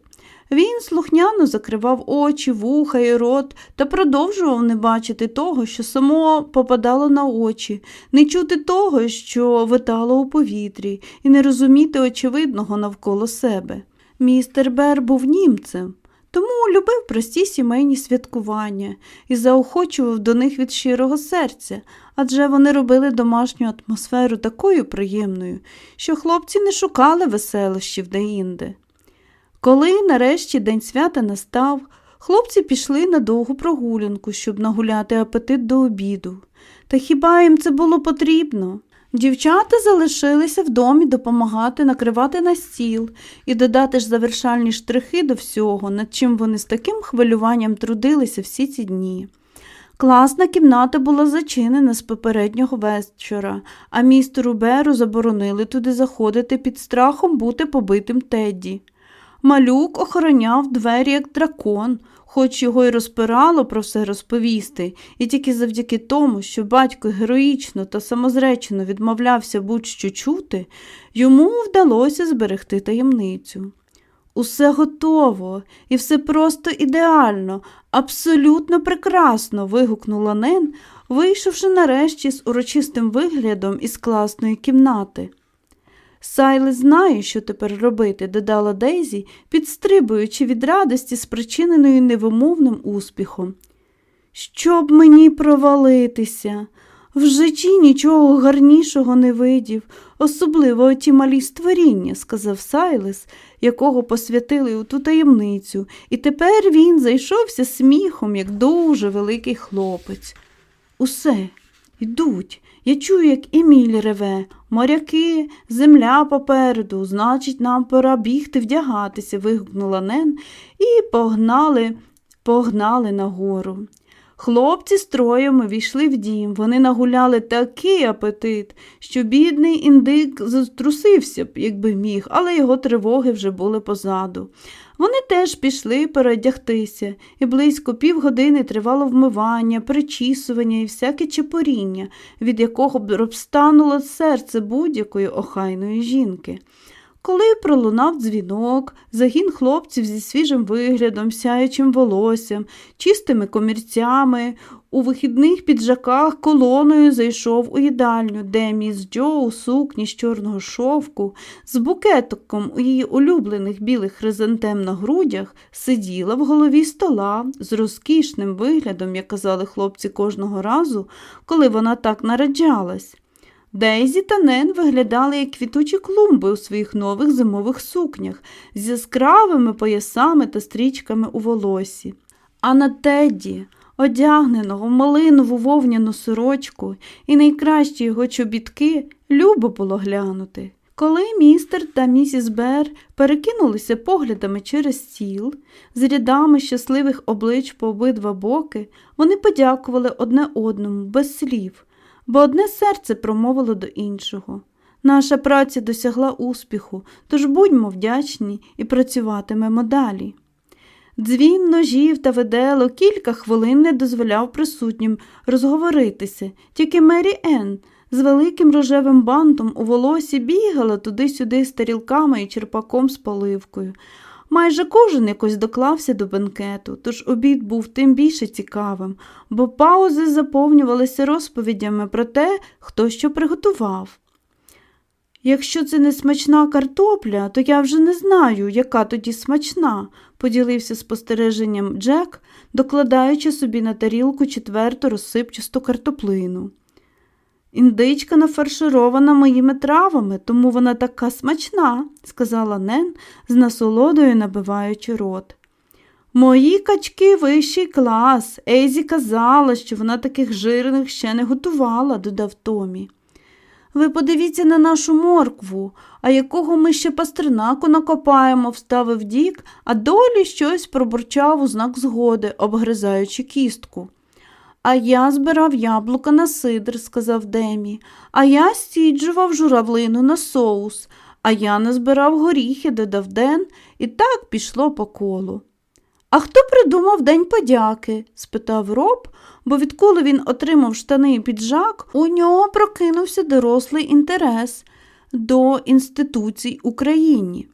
Він слухняно закривав очі, вуха і рот та продовжував не бачити того, що само попадало на очі, не чути того, що витало у повітрі, і не розуміти очевидного навколо себе. Містер Бер був німцем. Тому любив прості сімейні святкування і заохочував до них від щирого серця, адже вони робили домашню атмосферу такою приємною, що хлопці не шукали веселощів деінде. Коли нарешті день свята настав, хлопці пішли на довгу прогулянку, щоб нагуляти апетит до обіду. Та хіба їм це було потрібно? Дівчата залишилися в домі допомагати накривати на стіл і додати ж завершальні штрихи до всього, над чим вони з таким хвилюванням трудилися всі ці дні. Класна кімната була зачинена з попереднього вечора, а містеру Беру заборонили туди заходити під страхом бути побитим Тедді. Малюк охороняв двері, як дракон, хоч його й розпирало про все розповісти, і тільки завдяки тому, що батько героїчно та самозречено відмовлявся будь-що чути, йому вдалося зберегти таємницю. Усе готово, і все просто ідеально, абсолютно прекрасно. вигукнула Нен, вийшовши нарешті з урочистим виглядом із класної кімнати. Сайли знає, що тепер робити, додала Дейзі, підстрибуючи від радості, спричиненої невимовним успіхом. Щоб мені провалитися, в житті нічого гарнішого не видів, особливо ті малі створіння, сказав Сайлес, якого посвятили у ту таємницю, і тепер він зайшовся сміхом, як дуже великий хлопець. Усе, йдуть. Я чую, як Еміль реве, моряки, земля попереду, значить, нам пора бігти, вдягатися, вигукнула Нен, і погнали, погнали нагору. Хлопці з троєм війшли в дім. Вони нагуляли такий апетит, що бідний індик затрусився б, якби міг, але його тривоги вже були позаду. Вони теж пішли переодягтися, і близько півгодини тривало вмивання, причісування і всяке чепоріння, від якого б розтануло серце будь-якої охайної жінки. Коли пролунав дзвінок, загін хлопців зі свіжим виглядом, сяючим волоссям, чистими комірцями, у вихідних піджаках колоною зайшов у їдальню, де міс Джо у сукні з чорного шовку, з букетиком у її улюблених білих хризантем на грудях, сиділа в голові стола з розкішним виглядом, як казали хлопці кожного разу, коли вона так нараджалась. Дейзі та Нен виглядали як квітучі клумби у своїх нових зимових сукнях з яскравими поясами та стрічками у волосі. А на Тедді, одягненого в малинову вовняну сорочку і найкращі його чобітки, любо було глянути. Коли містер та місіс Бер перекинулися поглядами через стіл, з рядами щасливих облич по обидва боки, вони подякували одне одному без слів бо одне серце промовило до іншого. Наша праця досягла успіху, тож будьмо вдячні і працюватимемо далі. Дзвін ножів та видело кілька хвилин не дозволяв присутнім розговоритися, тільки Мері Енн з великим рожевим бантом у волосі бігала туди-сюди з тарілками і черпаком з поливкою, Майже кожен якось доклався до бенкету, тож обід був тим більше цікавим, бо паузи заповнювалися розповідями про те, хто що приготував. Якщо це не смачна картопля, то я вже не знаю, яка тоді смачна, поділився спостереженням Джек, докладаючи собі на тарілку четверту розсипчасту картоплину. Індичка нафарширована моїми травами, тому вона така смачна, сказала Нен, з насолодою набиваючи рот. Мої качки вищий клас. Ейзі казала, що вона таких жирних ще не готувала, додав Томі. Ви подивіться на нашу моркву, а якого ми ще пастернаку накопаємо, вставив Дік, а долі щось пробурчав у знак згоди, обгризаючи кістку. А я збирав яблука на сидр, сказав Демі, а я стіджував журавлину на соус, а я назбирав горіхи, додав Ден, і так пішло по колу. А хто придумав День подяки? спитав роб, бо відколи він отримав штани і піджак, у нього прокинувся дорослий інтерес до інституцій Україні.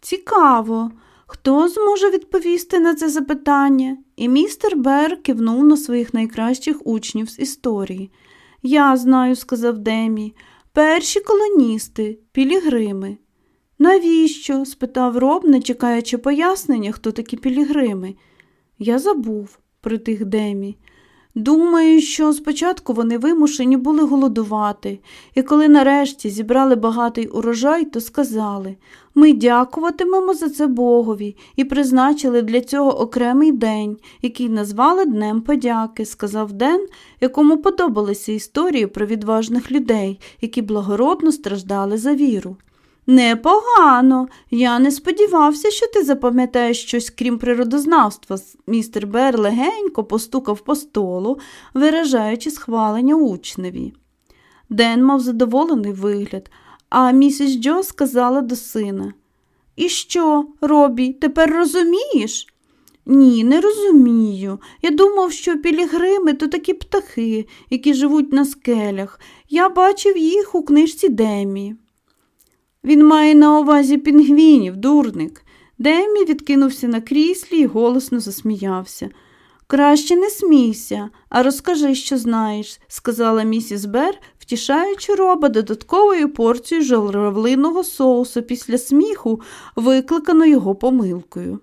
Цікаво, хто зможе відповісти на це запитання? І містер Бер кивнув на своїх найкращих учнів з історії. Я знаю, сказав Демі, перші колоністи, пілігрими. Навіщо? спитав роб, не чекаючи пояснення, хто такі пілігрими. Я забув, притих Демі. Думаю, що спочатку вони вимушені були голодувати, і коли нарешті зібрали багатий урожай, то сказали ми дякуватимемо за це Богові і призначили для цього окремий день, який назвали Днем подяки, сказав Ден, якому подобалися історії про відважних людей, які благородно страждали за віру. Непогано. Я не сподівався, що ти запам'ятаєш щось крім природознавства. Містер Бер легенько постукав по столу, виражаючи схвалення учневі. Ден мав задоволений вигляд, а місіс Джо сказала до сина І що, Робі, тепер розумієш? Ні, не розумію. Я думав, що пілігрими то такі птахи, які живуть на скелях. Я бачив їх у книжці Демі. Він має на увазі пінгвінів, дурник. Демі відкинувся на кріслі і голосно засміявся. Краще не смійся, а розкажи, що знаєш, сказала місіс Бер, втішаючи роба додатковою порцією жолравлиного соусу після сміху, викликано його помилкою.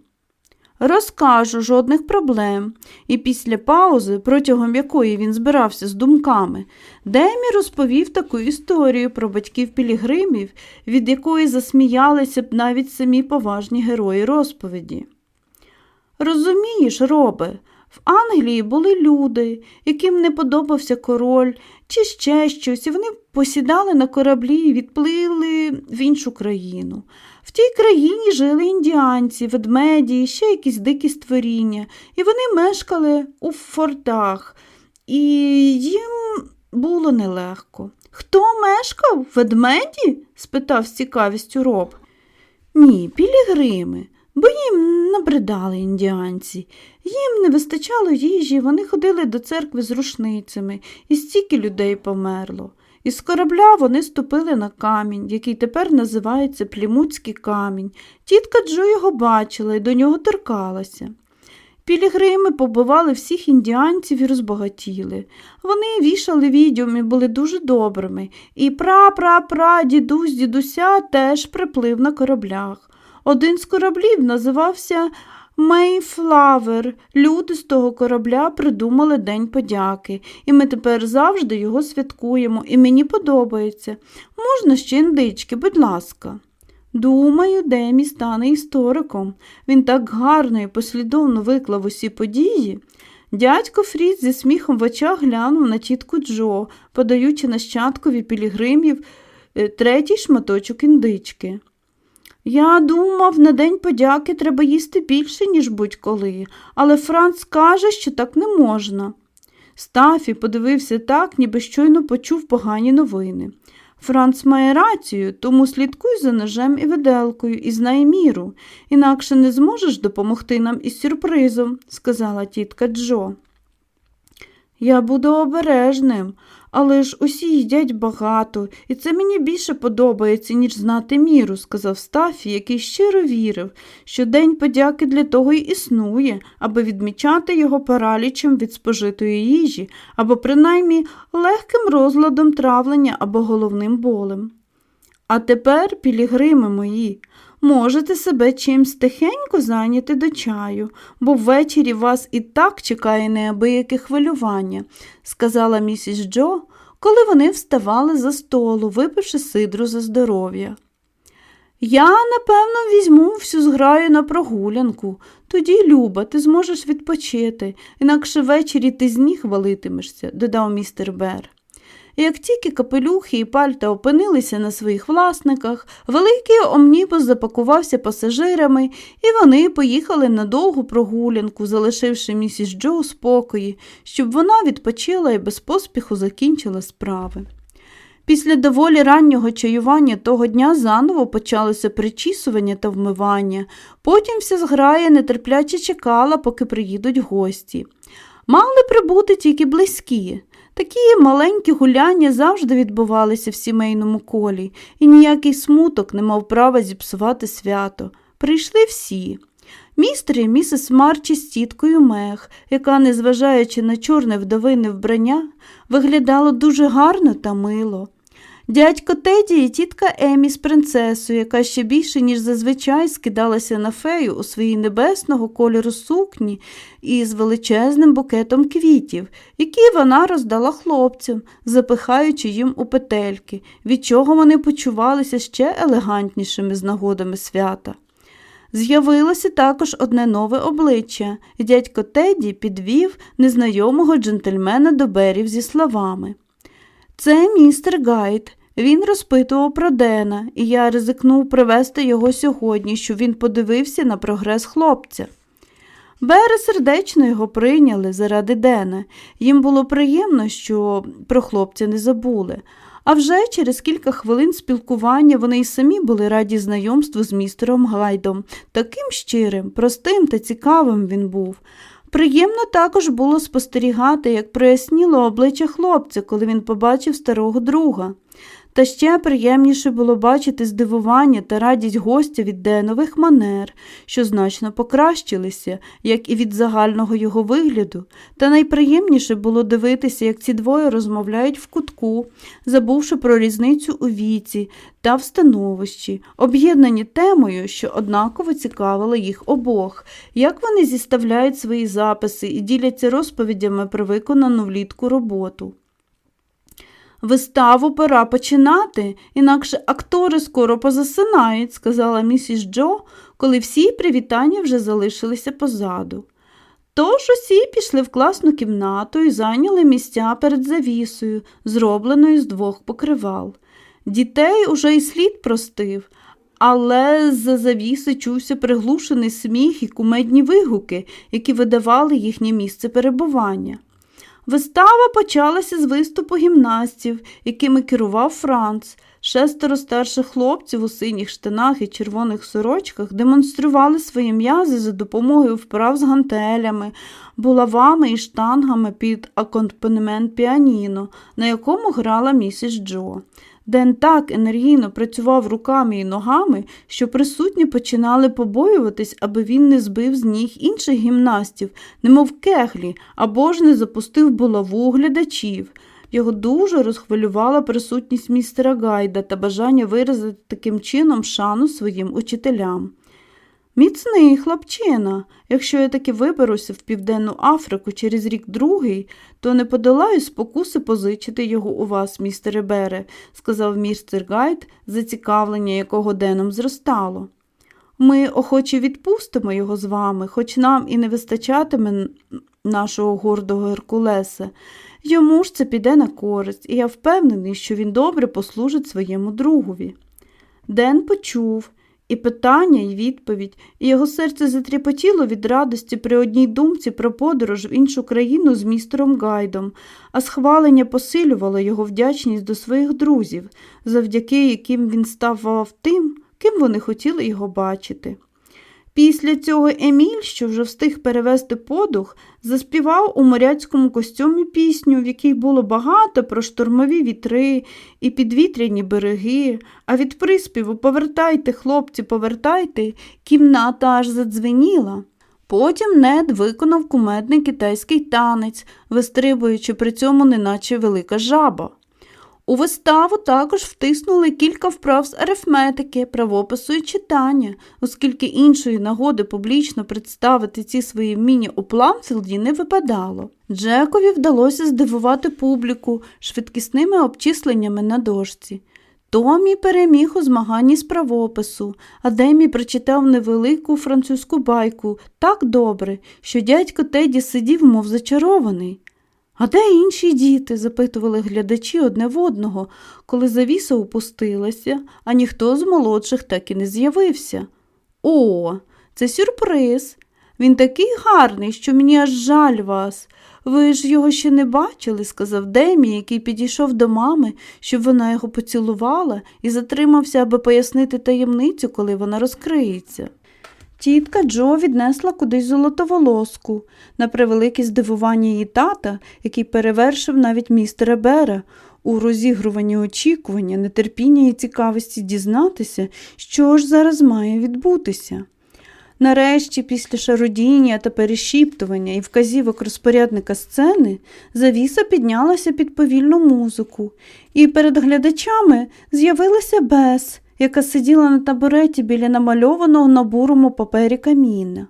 Розкажу жодних проблем. І після паузи, протягом якої він збирався з думками, Демі розповів таку історію про батьків пілігримів, від якої засміялися б навіть самі поважні герої розповіді. Розумієш, робе, в Англії були люди, яким не подобався король чи ще щось, і вони посідали на кораблі і відплили в іншу країну. Тій країні жили індіанці, ведмеді, і ще якісь дикі створіння, і вони мешкали у фортах, і їм було нелегко. Хто мешкав? Ведмеді? спитав з цікавістю роб. Ні, пілігрими, бо їм набридали індіанці. Їм не вистачало їжі, вони ходили до церкви з рушницями, і стільки людей померло. Із корабля вони ступили на камінь, який тепер називається Плімутський камінь. Тітка Джо його бачила і до нього торкалася. Пілігрими побивали всіх індіанців і розбагатіли. Вони вішали відьом і були дуже добрими, і пра-пра-пра дідусь дідуся теж приплив на кораблях. Один з кораблів називався Мейфлавер. Люди з того корабля придумали День подяки, і ми тепер завжди його святкуємо, і мені подобається. Можна ще індички, будь ласка. Думаю, Демі стане істориком. Він так гарно і послідовно виклав усі події. Дядько Фрід зі сміхом в очах глянув на тітку Джо, подаючи нащадкові пілігримів е, третій шматочок індички. Я думав, на День подяки треба їсти більше, ніж будь-коли, але Франц каже, що так не можна. Стафі подивився так, ніби щойно почув погані новини. Франц має рацію, тому слідкуй за ножем і виделкою і знай міру, інакше не зможеш допомогти нам із сюрпризом, сказала тітка Джо. Я буду обережним, Але ж усі їдять багато, і це мені більше подобається, ніж знати міру, сказав Стафі, який щиро вірив, що День подяки для того й існує, аби відмічати його паралічем від спожитої їжі, або принаймні легким розладом травлення або головним болем. А тепер, пілігрими мої, можете себе чимсь тихенько зайняти до чаю, бо ввечері вас і так чекає неабияке хвилювання, сказала місіс Джо, коли вони вставали за столу, випивши сидру за здоров'я. Я, напевно, візьму всю зграю на прогулянку. Тоді, Люба, ти зможеш відпочити, інакше ввечері ти з ніг валитимешся, додав містер Бер. Як тільки капелюхи і пальта опинилися на своїх власниках, великий омнібус запакувався пасажирами, і вони поїхали на довгу прогулянку, залишивши місіс Джо у спокої, щоб вона відпочила і без поспіху закінчила справи. Після доволі раннього чаювання того дня заново почалося причісування та вмивання, потім вся зграя нетерпляче чекала, поки приїдуть гості. Мали прибути тільки близькі. Такі маленькі гуляння завжди відбувалися в сімейному колі, і ніякий смуток не мав права зіпсувати свято. Прийшли всі. Містер і місіс Марчі з тіткою Мех, яка, незважаючи на чорне вдовине вбрання, виглядала дуже гарно та мило. Дядько Теді і тітка Емі з принцесою, яка ще більше, ніж зазвичай, скидалася на фею у своїй небесного кольору сукні із величезним букетом квітів, які вона роздала хлопцям, запихаючи їм у петельки, від чого вони почувалися ще елегантнішими з нагодами свята. З'явилося також одне нове обличчя, дядько Теді підвів незнайомого джентльмена до берів зі словами. Це містер Гайд. Він розпитував про Дена, і я ризикнув привезти його сьогодні, щоб він подивився на прогрес хлопця. Бери сердечно його прийняли заради Дена. Їм було приємно, що про хлопця не забули. А вже через кілька хвилин спілкування вони й самі були раді знайомству з містером Гайдом. Таким щирим, простим та цікавим він був. Приємно також було спостерігати, як проясніло обличчя хлопця, коли він побачив старого друга. Та ще приємніше було бачити здивування та радість гостя від денових манер, що значно покращилися, як і від загального його вигляду, та найприємніше було дивитися, як ці двоє розмовляють в кутку, забувши про різницю у віці та в становищі, об'єднані темою, що однаково цікавила їх обох, як вони зіставляють свої записи і діляться розповідями про виконану влітку роботу. Виставу пора починати, інакше актори скоро позасинають, сказала місіс Джо, коли всі привітання вже залишилися позаду. Тож усі пішли в класну кімнату і зайняли місця перед завісою, зробленою з двох покривал. Дітей уже й слід простив, але з-за завіси чувся приглушений сміх і кумедні вигуки, які видавали їхнє місце перебування. Вистава почалася з виступу гімнастів, якими керував Франц. Шестеро старших хлопців у синіх штанах і червоних сорочках демонстрували свої м'язи за допомогою вправ з гантелями, булавами і штангами під акомпанемент піаніно, на якому грала місіс Джо. Ден так енергійно працював руками і ногами, що присутні починали побоюватись, аби він не збив з ніг інших гімнастів, немов кеглі, або ж не запустив булаву глядачів. Його дуже розхвилювала присутність містера Гайда та бажання виразити таким чином шану своїм учителям. Міцний хлопчина, якщо я таки виберуся в Південну Африку через рік другий, то не подолаю спокуси позичити його у вас, містере Бере, сказав містер Гайд, зацікавлення якого деном зростало. Ми охоче відпустимо його з вами, хоч нам і не вистачатиме нашого гордого Геркулеса. Йому ж це піде на користь, і я впевнений, що він добре послужить своєму другові. Ден почув і питання, і відповідь, і його серце затріпотіло від радості при одній думці про подорож в іншу країну з містером Гайдом, а схвалення посилювало його вдячність до своїх друзів, завдяки яким він ставав тим, ким вони хотіли його бачити. Після цього Еміль, що вже встиг перевести подух, заспівав у моряцькому костюмі пісню, в якій було багато про штурмові вітри і підвітряні береги, а від приспіву Повертайте, хлопці, повертайте, кімната аж задзвеніла. Потім нед виконав кумедний китайський танець, вистрибуючи при цьому неначе велика жаба. У виставу також втиснули кілька вправ з арифметики, правопису і читання, оскільки іншої нагоди публічно представити ці свої вміння у Пламфілді не випадало. Джекові вдалося здивувати публіку швидкісними обчисленнями на дошці. Томі переміг у змаганні з правопису, а Демі прочитав невелику французьку байку так добре, що дядько Теді сидів, мов зачарований. А де інші діти? запитували глядачі одне в одного, коли завіса опустилася, а ніхто з молодших так і не з'явився. О, це сюрприз. Він такий гарний, що мені аж жаль вас. Ви ж його ще не бачили, сказав Демі, який підійшов до мами, щоб вона його поцілувала, і затримався, аби пояснити таємницю, коли вона розкриється. Тітка Джо віднесла кудись золотоволоску, на превелике здивування її тата, який перевершив навіть містера Бера у розігруванні очікування, нетерпіння і цікавості дізнатися, що ж зараз має відбутися. Нарешті, після шародіння та перешіптування і вказівок розпорядника сцени, завіса піднялася під повільну музику, і перед глядачами з'явилася Бес, яка сиділа на табуреті біля намальованого на бурому папері каміння.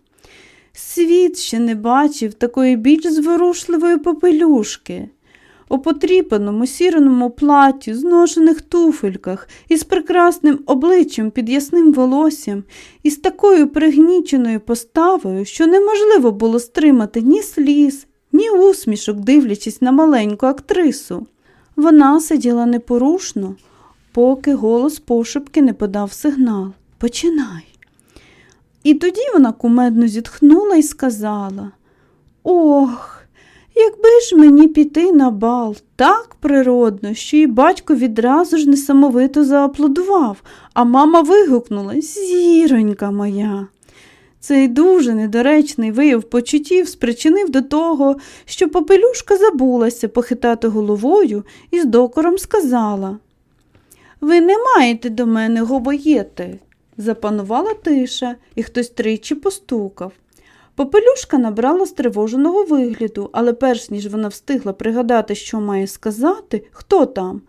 Світ ще не бачив такої більш зворушливої попелюшки. У потріпаному сіреному платі, зношених туфельках, із прекрасним обличчям під ясним волоссям, і з такою пригніченою поставою, що неможливо було стримати ні сліз, ні усмішок, дивлячись на маленьку актрису. Вона сиділа непорушно, поки голос пошепки не подав сигнал. Починай. І тоді вона кумедно зітхнула і сказала Ох, якби ж мені піти на бал так природно, що і батько відразу ж несамовито зааплодував, а мама вигукнула Зіронька моя. Цей дуже недоречний вияв почуттів спричинив до того, що попелюшка забулася похитати головою і з докором сказала Ви не маєте до мене гобоєти. Запанувала тиша, і хтось тричі постукав. Попелюшка набрала стривоженого вигляду, але перш ніж вона встигла пригадати, що має сказати, хто там.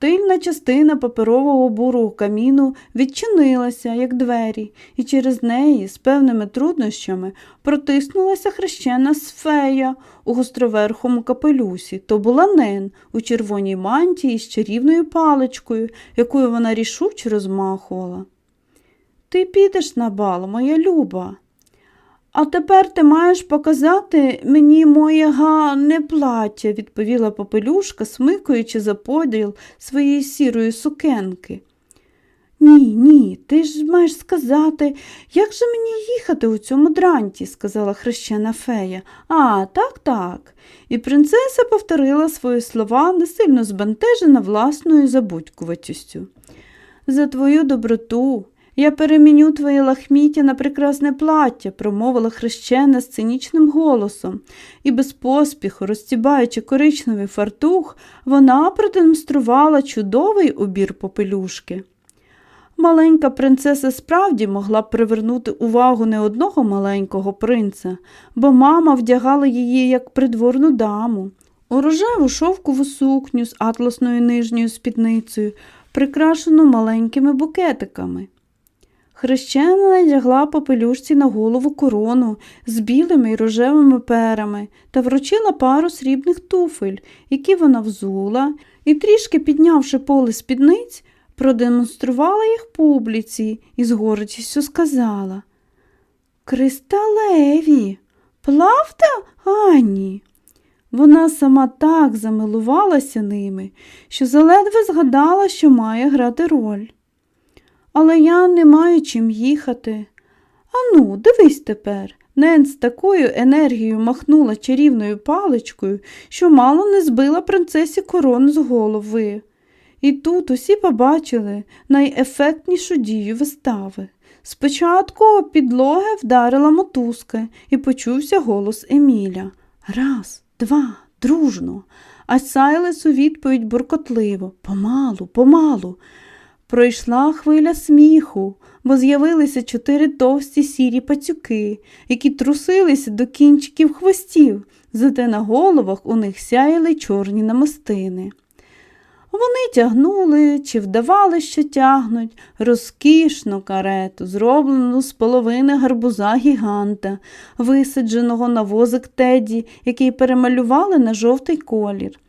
Тильна частина паперового бурого каміну відчинилася, як двері, і через неї з певними труднощами протиснулася хрещена сфея у гостроверхому капелюсі. То була Нен у червоній мантії з чарівною паличкою, якою вона рішуче розмахувала. Ти підеш на бал, моя люба. А тепер ти маєш показати мені моє гарне плаття, відповіла попелюшка, смикуючи за поділ своєї сірої сукенки. Ні, ні, ти ж маєш сказати, як же мені їхати у цьому дранті, сказала хрещена фея. А, так, так. І принцеса повторила свої слова, не сильно збентежена власною забудькуватістю. За твою доброту, я переміню твоє лахміття на прекрасне плаття, промовила хрещена з цинічним голосом, і без поспіху, розтібаючи коричневий фартух, вона продемонструвала чудовий убір попелюшки. Маленька принцеса справді могла б привернути увагу не одного маленького принца, бо мама вдягала її як придворну даму. У рожеву шовкову сукню з атласною нижньою спідницею, прикрашену маленькими букетиками. Хрещена надягла попелюшці на голову корону з білими й рожевими перами та вручила пару срібних туфель, які вона взула, і, трішки піднявши поле спідниць, продемонструвала їх публіці і з гордістю сказала Кристалеві, плавта, Ані. Вона сама так замилувалася ними, що заледве згадала, що має грати роль але я не маю чим їхати. Ану, дивись тепер. Нен з такою енергією махнула чарівною паличкою, що мало не збила принцесі корону з голови. І тут усі побачили найефектнішу дію вистави. Спочатку підлоги вдарила мотузка і почувся голос Еміля. Раз, два, дружно. А Сайлес у відповідь буркотливо Помалу, помалу. Пройшла хвиля сміху, бо з'явилися чотири товсті сірі пацюки, які трусилися до кінчиків хвостів, зате на головах у них сяяли чорні намистини. Вони тягнули чи вдавали, що тягнуть розкішну карету, зроблену з половини гарбуза гіганта, висадженого на возик Теді, який перемалювали на жовтий колір.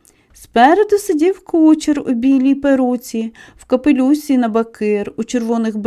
Спереду сидів кучер у білій перуці, в капелюсі на бакир, у червоних бризах.